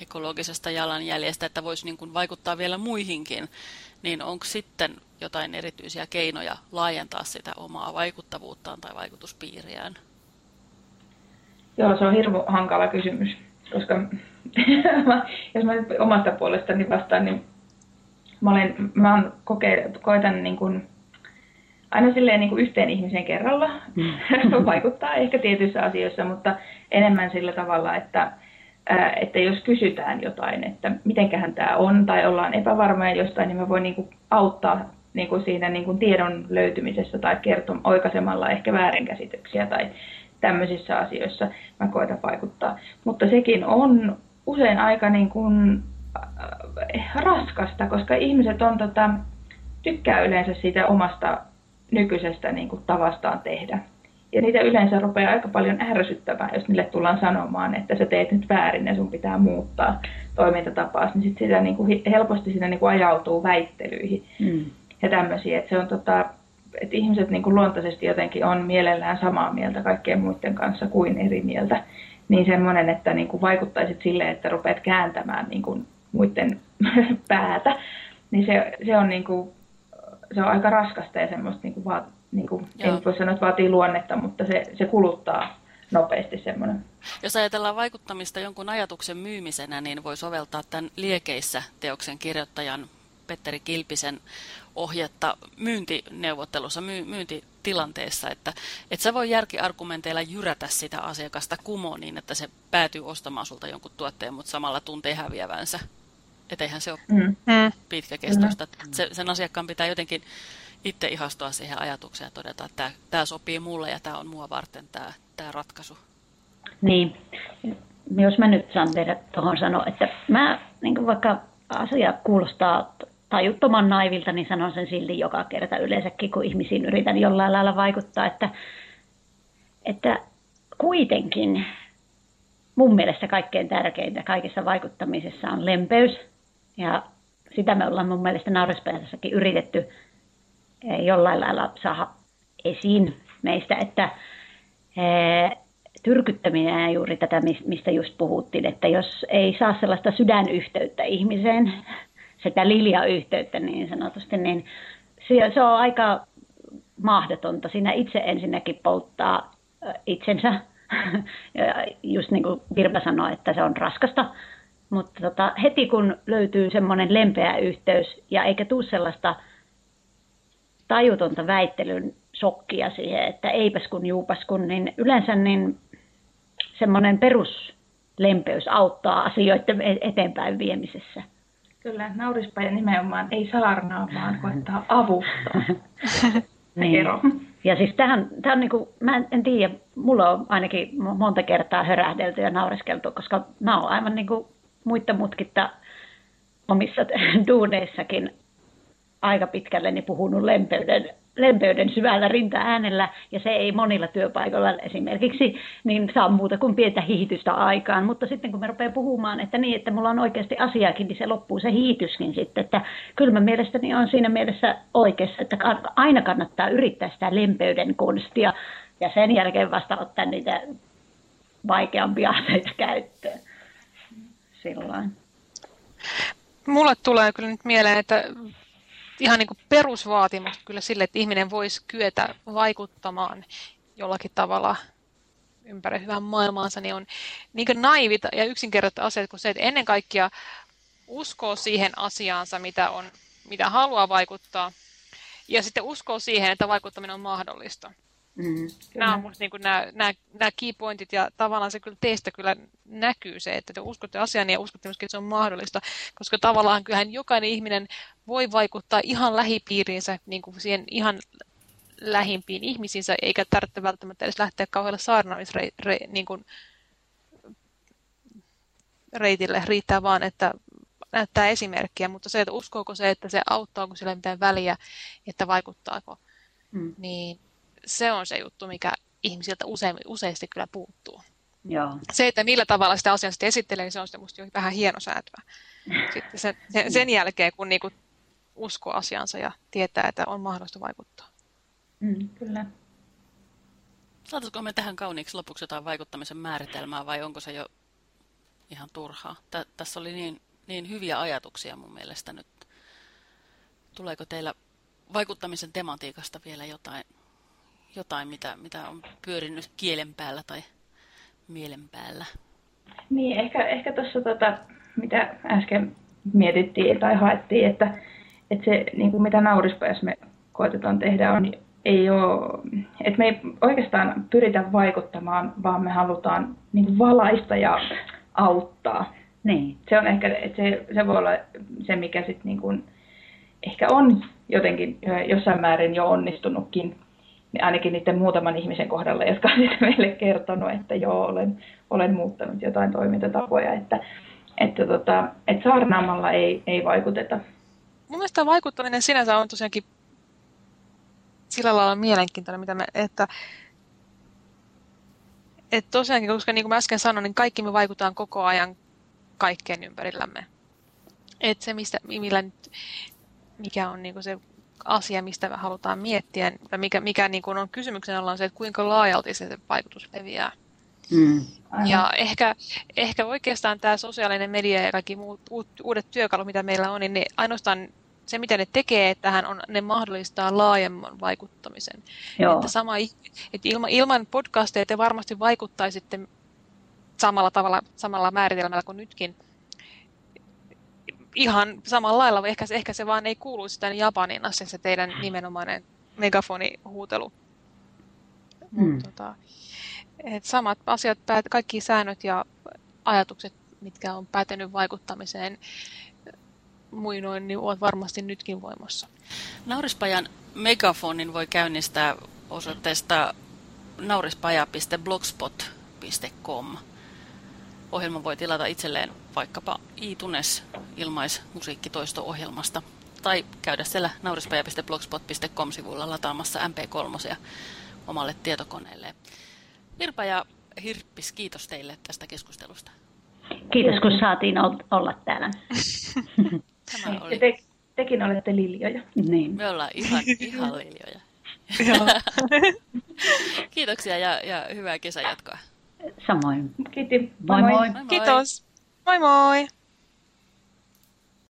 A: ekologisesta jalanjäljestä, että voisi niin kuin vaikuttaa vielä muihinkin, niin onko sitten jotain erityisiä keinoja laajentaa sitä omaa vaikuttavuuttaan tai vaikutuspiiriään?
D: Joo, se on hirveän hankala kysymys, koska jos mä omasta puolestani vastaan, niin mä, olen, mä olen koke, koitan niin kuin, aina silleen niin kuin yhteen ihmisen kerralla mm. vaikuttaa ehkä tietyissä asioissa, mutta enemmän sillä tavalla, että, että jos kysytään jotain, että mitenköhän tämä on tai ollaan epävarmoja jostain, niin mä voin niin kuin auttaa niin kuin siinä niin kuin tiedon löytymisessä tai kertom, oikaisemalla ehkä väärinkäsityksiä tai tämmöisissä asioissa mä koitan vaikuttaa. Mutta sekin on usein aika niin kuin Äh, raskasta, koska ihmiset on, tota, tykkää yleensä siitä omasta nykyisestä niin kuin, tavastaan tehdä. Ja niitä yleensä rupeaa aika paljon ärsyttämään, jos niille tullaan sanomaan, että sä teet nyt väärin ja sun pitää muuttaa toimintatapaas, niin sit sitä niin kuin, helposti siinä niin kuin, ajautuu väittelyihin mm. ja tämmöisiä. Että se on tota, että ihmiset niin kuin luontaisesti jotenkin on mielellään samaa mieltä kaikkien muiden kanssa kuin eri mieltä. Niin semmoinen, että niin kuin vaikuttaisit silleen, että rupeat kääntämään niin kuin muiden päätä, niin se, se, on, niin kuin, se on aika raskasta ja semmoista, niin kuin, vaat, niin kuin, en voi sanoa, että vaatii luonnetta, mutta se, se kuluttaa nopeasti semmoinen.
A: Jos ajatellaan vaikuttamista jonkun ajatuksen myymisenä, niin voi soveltaa tämän liekeissä teoksen kirjoittajan Petteri Kilpisen ohjetta myyntineuvottelussa, myy, myyntitilanteessa, että et sä voi järkiargumenteilla jyrätä sitä asiakasta kumoon niin, että se päätyy ostamaan sulta jonkun tuotteen, mutta samalla tuntee häviävänsä. Että eihän se ole mm. mm. pitkäkestoista. Mm. Se, sen asiakkaan pitää jotenkin itse ihastua siihen ajatukseen ja todeta, että tämä, tämä sopii mulle ja tämä on mua varten tämä, tämä ratkaisu.
B: Niin, jos mä nyt saan tehdä tuohon sanoa, että mä niin vaikka asia kuulostaa tajuttoman naivilta, niin sanon sen silti joka kerta yleensäkin, kun ihmisiin yritän jollain lailla vaikuttaa, että, että kuitenkin mun mielestä kaikkein tärkeintä kaikessa vaikuttamisessa on lempeys. Ja sitä me ollaan mun mielestä naurespäisessäkin yritetty eh, jollain lailla saada esiin meistä, että eh, tyrkyttäminen ja juuri tätä, mistä just puhuttiin, että jos ei saa sellaista sydänyhteyttä ihmiseen, sitä liljayhteyttä niin sanotusti, niin se on aika mahdotonta. Siinä itse ensinnäkin polttaa itsensä, just niin kuin Virpa sanoi, että se on raskasta, mutta tota, heti kun löytyy semmoinen lempeä yhteys ja eikä tule sellaista tajutonta väittelyn sokkia siihen, että eipäs kun juupas kun, niin yleensä niin semmoinen peruslempeys auttaa asioiden e- eteenpäin viemisessä.
D: Kyllä, naurispaja nimenomaan ei saarnaa, vaan koittaa avustaa. niin.
B: Ja siis tähän, tähän niin kuin, mä en, en tiedä, mulla on ainakin monta kertaa hörähdelty ja naureskeltu, koska mä oon aivan niin kuin muita mutkitta omissa duuneissakin aika pitkälle niin puhunut lempeyden lempeyden syvällä rinta-äänellä, ja se ei monilla työpaikoilla esimerkiksi niin saa muuta kuin pientä hiitystä aikaan. Mutta sitten kun me rupeaa puhumaan, että niin, että mulla on oikeasti asiakin, niin se loppuu se hiityskin sitten. Että kyllä mä mielestäni on siinä mielessä oikeassa, että aina kannattaa yrittää sitä lempeyden kunstia, ja sen jälkeen vasta ottaa niitä vaikeampia aseita käyttöön. Silloin.
C: Mulle tulee kyllä nyt mieleen, että ihan niin kuin perusvaatimus kyllä sille, että ihminen voisi kyetä vaikuttamaan jollakin tavalla ympäri hyvän maailmaansa, niin on niin naivit ja yksinkertaiset asiat kuin se, että ennen kaikkea uskoo siihen asiaansa, mitä, on, mitä haluaa vaikuttaa, ja sitten uskoo siihen, että vaikuttaminen on mahdollista. Mm, nämä on musta niin kuin nämä, nämä, nämä key pointit ja tavallaan se kyllä teistä kyllä näkyy se, että te uskotte asiaan ja uskotte myöskin, että se on mahdollista, koska tavallaan kyllähän jokainen ihminen voi vaikuttaa ihan lähipiiriinsä, niin kuin siihen ihan lähimpiin ihmisiinsä, eikä tarvitse välttämättä edes lähteä kauhealla saarnaamisreitille niin reitille. Riittää vaan, että näyttää esimerkkiä, mutta se, että uskooko se, että se auttaako sillä mitään väliä, että vaikuttaako, mm. niin se on se juttu, mikä ihmisiltä usein, useasti kyllä puuttuu.
B: Joo.
C: Se, että millä tavalla sitä asiaa sitten esittelee, niin se on musta jo vähän hienosäätöä. Sitten sen, sen, sen jälkeen, kun niinku uskoo asiansa ja tietää, että on mahdollista vaikuttaa.
B: Mm, kyllä.
A: Saataisiko me tähän kauniiksi lopuksi jotain vaikuttamisen määritelmää vai onko se jo ihan turhaa? Tä, tässä oli niin, niin hyviä ajatuksia mun mielestä nyt. Tuleeko teillä vaikuttamisen tematiikasta vielä jotain, jotain mitä, mitä on pyörinyt kielen päällä tai mielen päällä?
D: Niin, ehkä, ehkä tuossa tota, mitä äsken mietittiin tai haettiin, että, että se niin kuin mitä naurispäissä me koetetaan tehdä on ei ole, että me ei oikeastaan pyritä vaikuttamaan, vaan me halutaan niin valaista ja auttaa.
B: Niin.
D: Se on ehkä, että se, se voi olla se, mikä sitten niin kuin, ehkä on jotenkin jossain määrin jo onnistunutkin, niin ainakin niiden muutaman ihmisen kohdalla, jotka on meille kertonut, että joo, olen, olen muuttanut jotain toimintatapoja, että, että, tota, että saarnaamalla ei, ei vaikuteta.
C: Mun mielestä vaikuttaminen sinänsä on tosiaankin sillä lailla mielenkiintoinen, mitä me, että, että tosiaankin, koska niin kuin mä äsken sanoin, niin kaikki me vaikutaan koko ajan kaikkeen ympärillämme. Että se, mistä, millä nyt, mikä on niin kuin se asia, mistä me halutaan miettiä, tai mikä, mikä niin kuin on kysymyksen alla on se, että kuinka laajalti se vaikutus leviää. Mm. Ja ehkä, ehkä oikeastaan tämä sosiaalinen media ja kaikki muut, uudet työkalut, mitä meillä on, niin ne ainoastaan se, mitä ne tekee, että hän on, ne mahdollistaa laajemman vaikuttamisen. Joo. Että sama, että ilma, ilman podcasteja te varmasti vaikuttaisitte samalla tavalla, samalla määritelmällä kuin nytkin. Ihan samalla lailla, ehkä, ehkä se vaan ei kuuluisi tänne Japanina, se, se teidän nimenomainen megafonihuutelu. Hmm. Mut, tota, et samat asiat, kaikki säännöt ja ajatukset, mitkä on päätynyt vaikuttamiseen, muinoin, niin ovat varmasti nytkin voimassa.
A: Naurispajan megafonin voi käynnistää osoitteesta naurispaja.blogspot.com. Ohjelman voi tilata itselleen vaikkapa iTunes ilmaismusiikkitoisto-ohjelmasta tai käydä siellä naurispaja.blogspot.com sivuilla lataamassa MP3 omalle tietokoneelle. Virpa ja Hirppis, kiitos teille tästä keskustelusta.
B: Kiitos, kun saatiin olla täällä.
D: Tämä oli... te, tekin olette liljoja.
B: Niin.
A: Me ollaan ihan, ihan liljoja. Kiitoksia ja, ja hyvää kesäjatkoa.
B: Samoin.
D: Kiitos.
B: Moi moi. moi.
C: moi. Kiitos. Moi moi.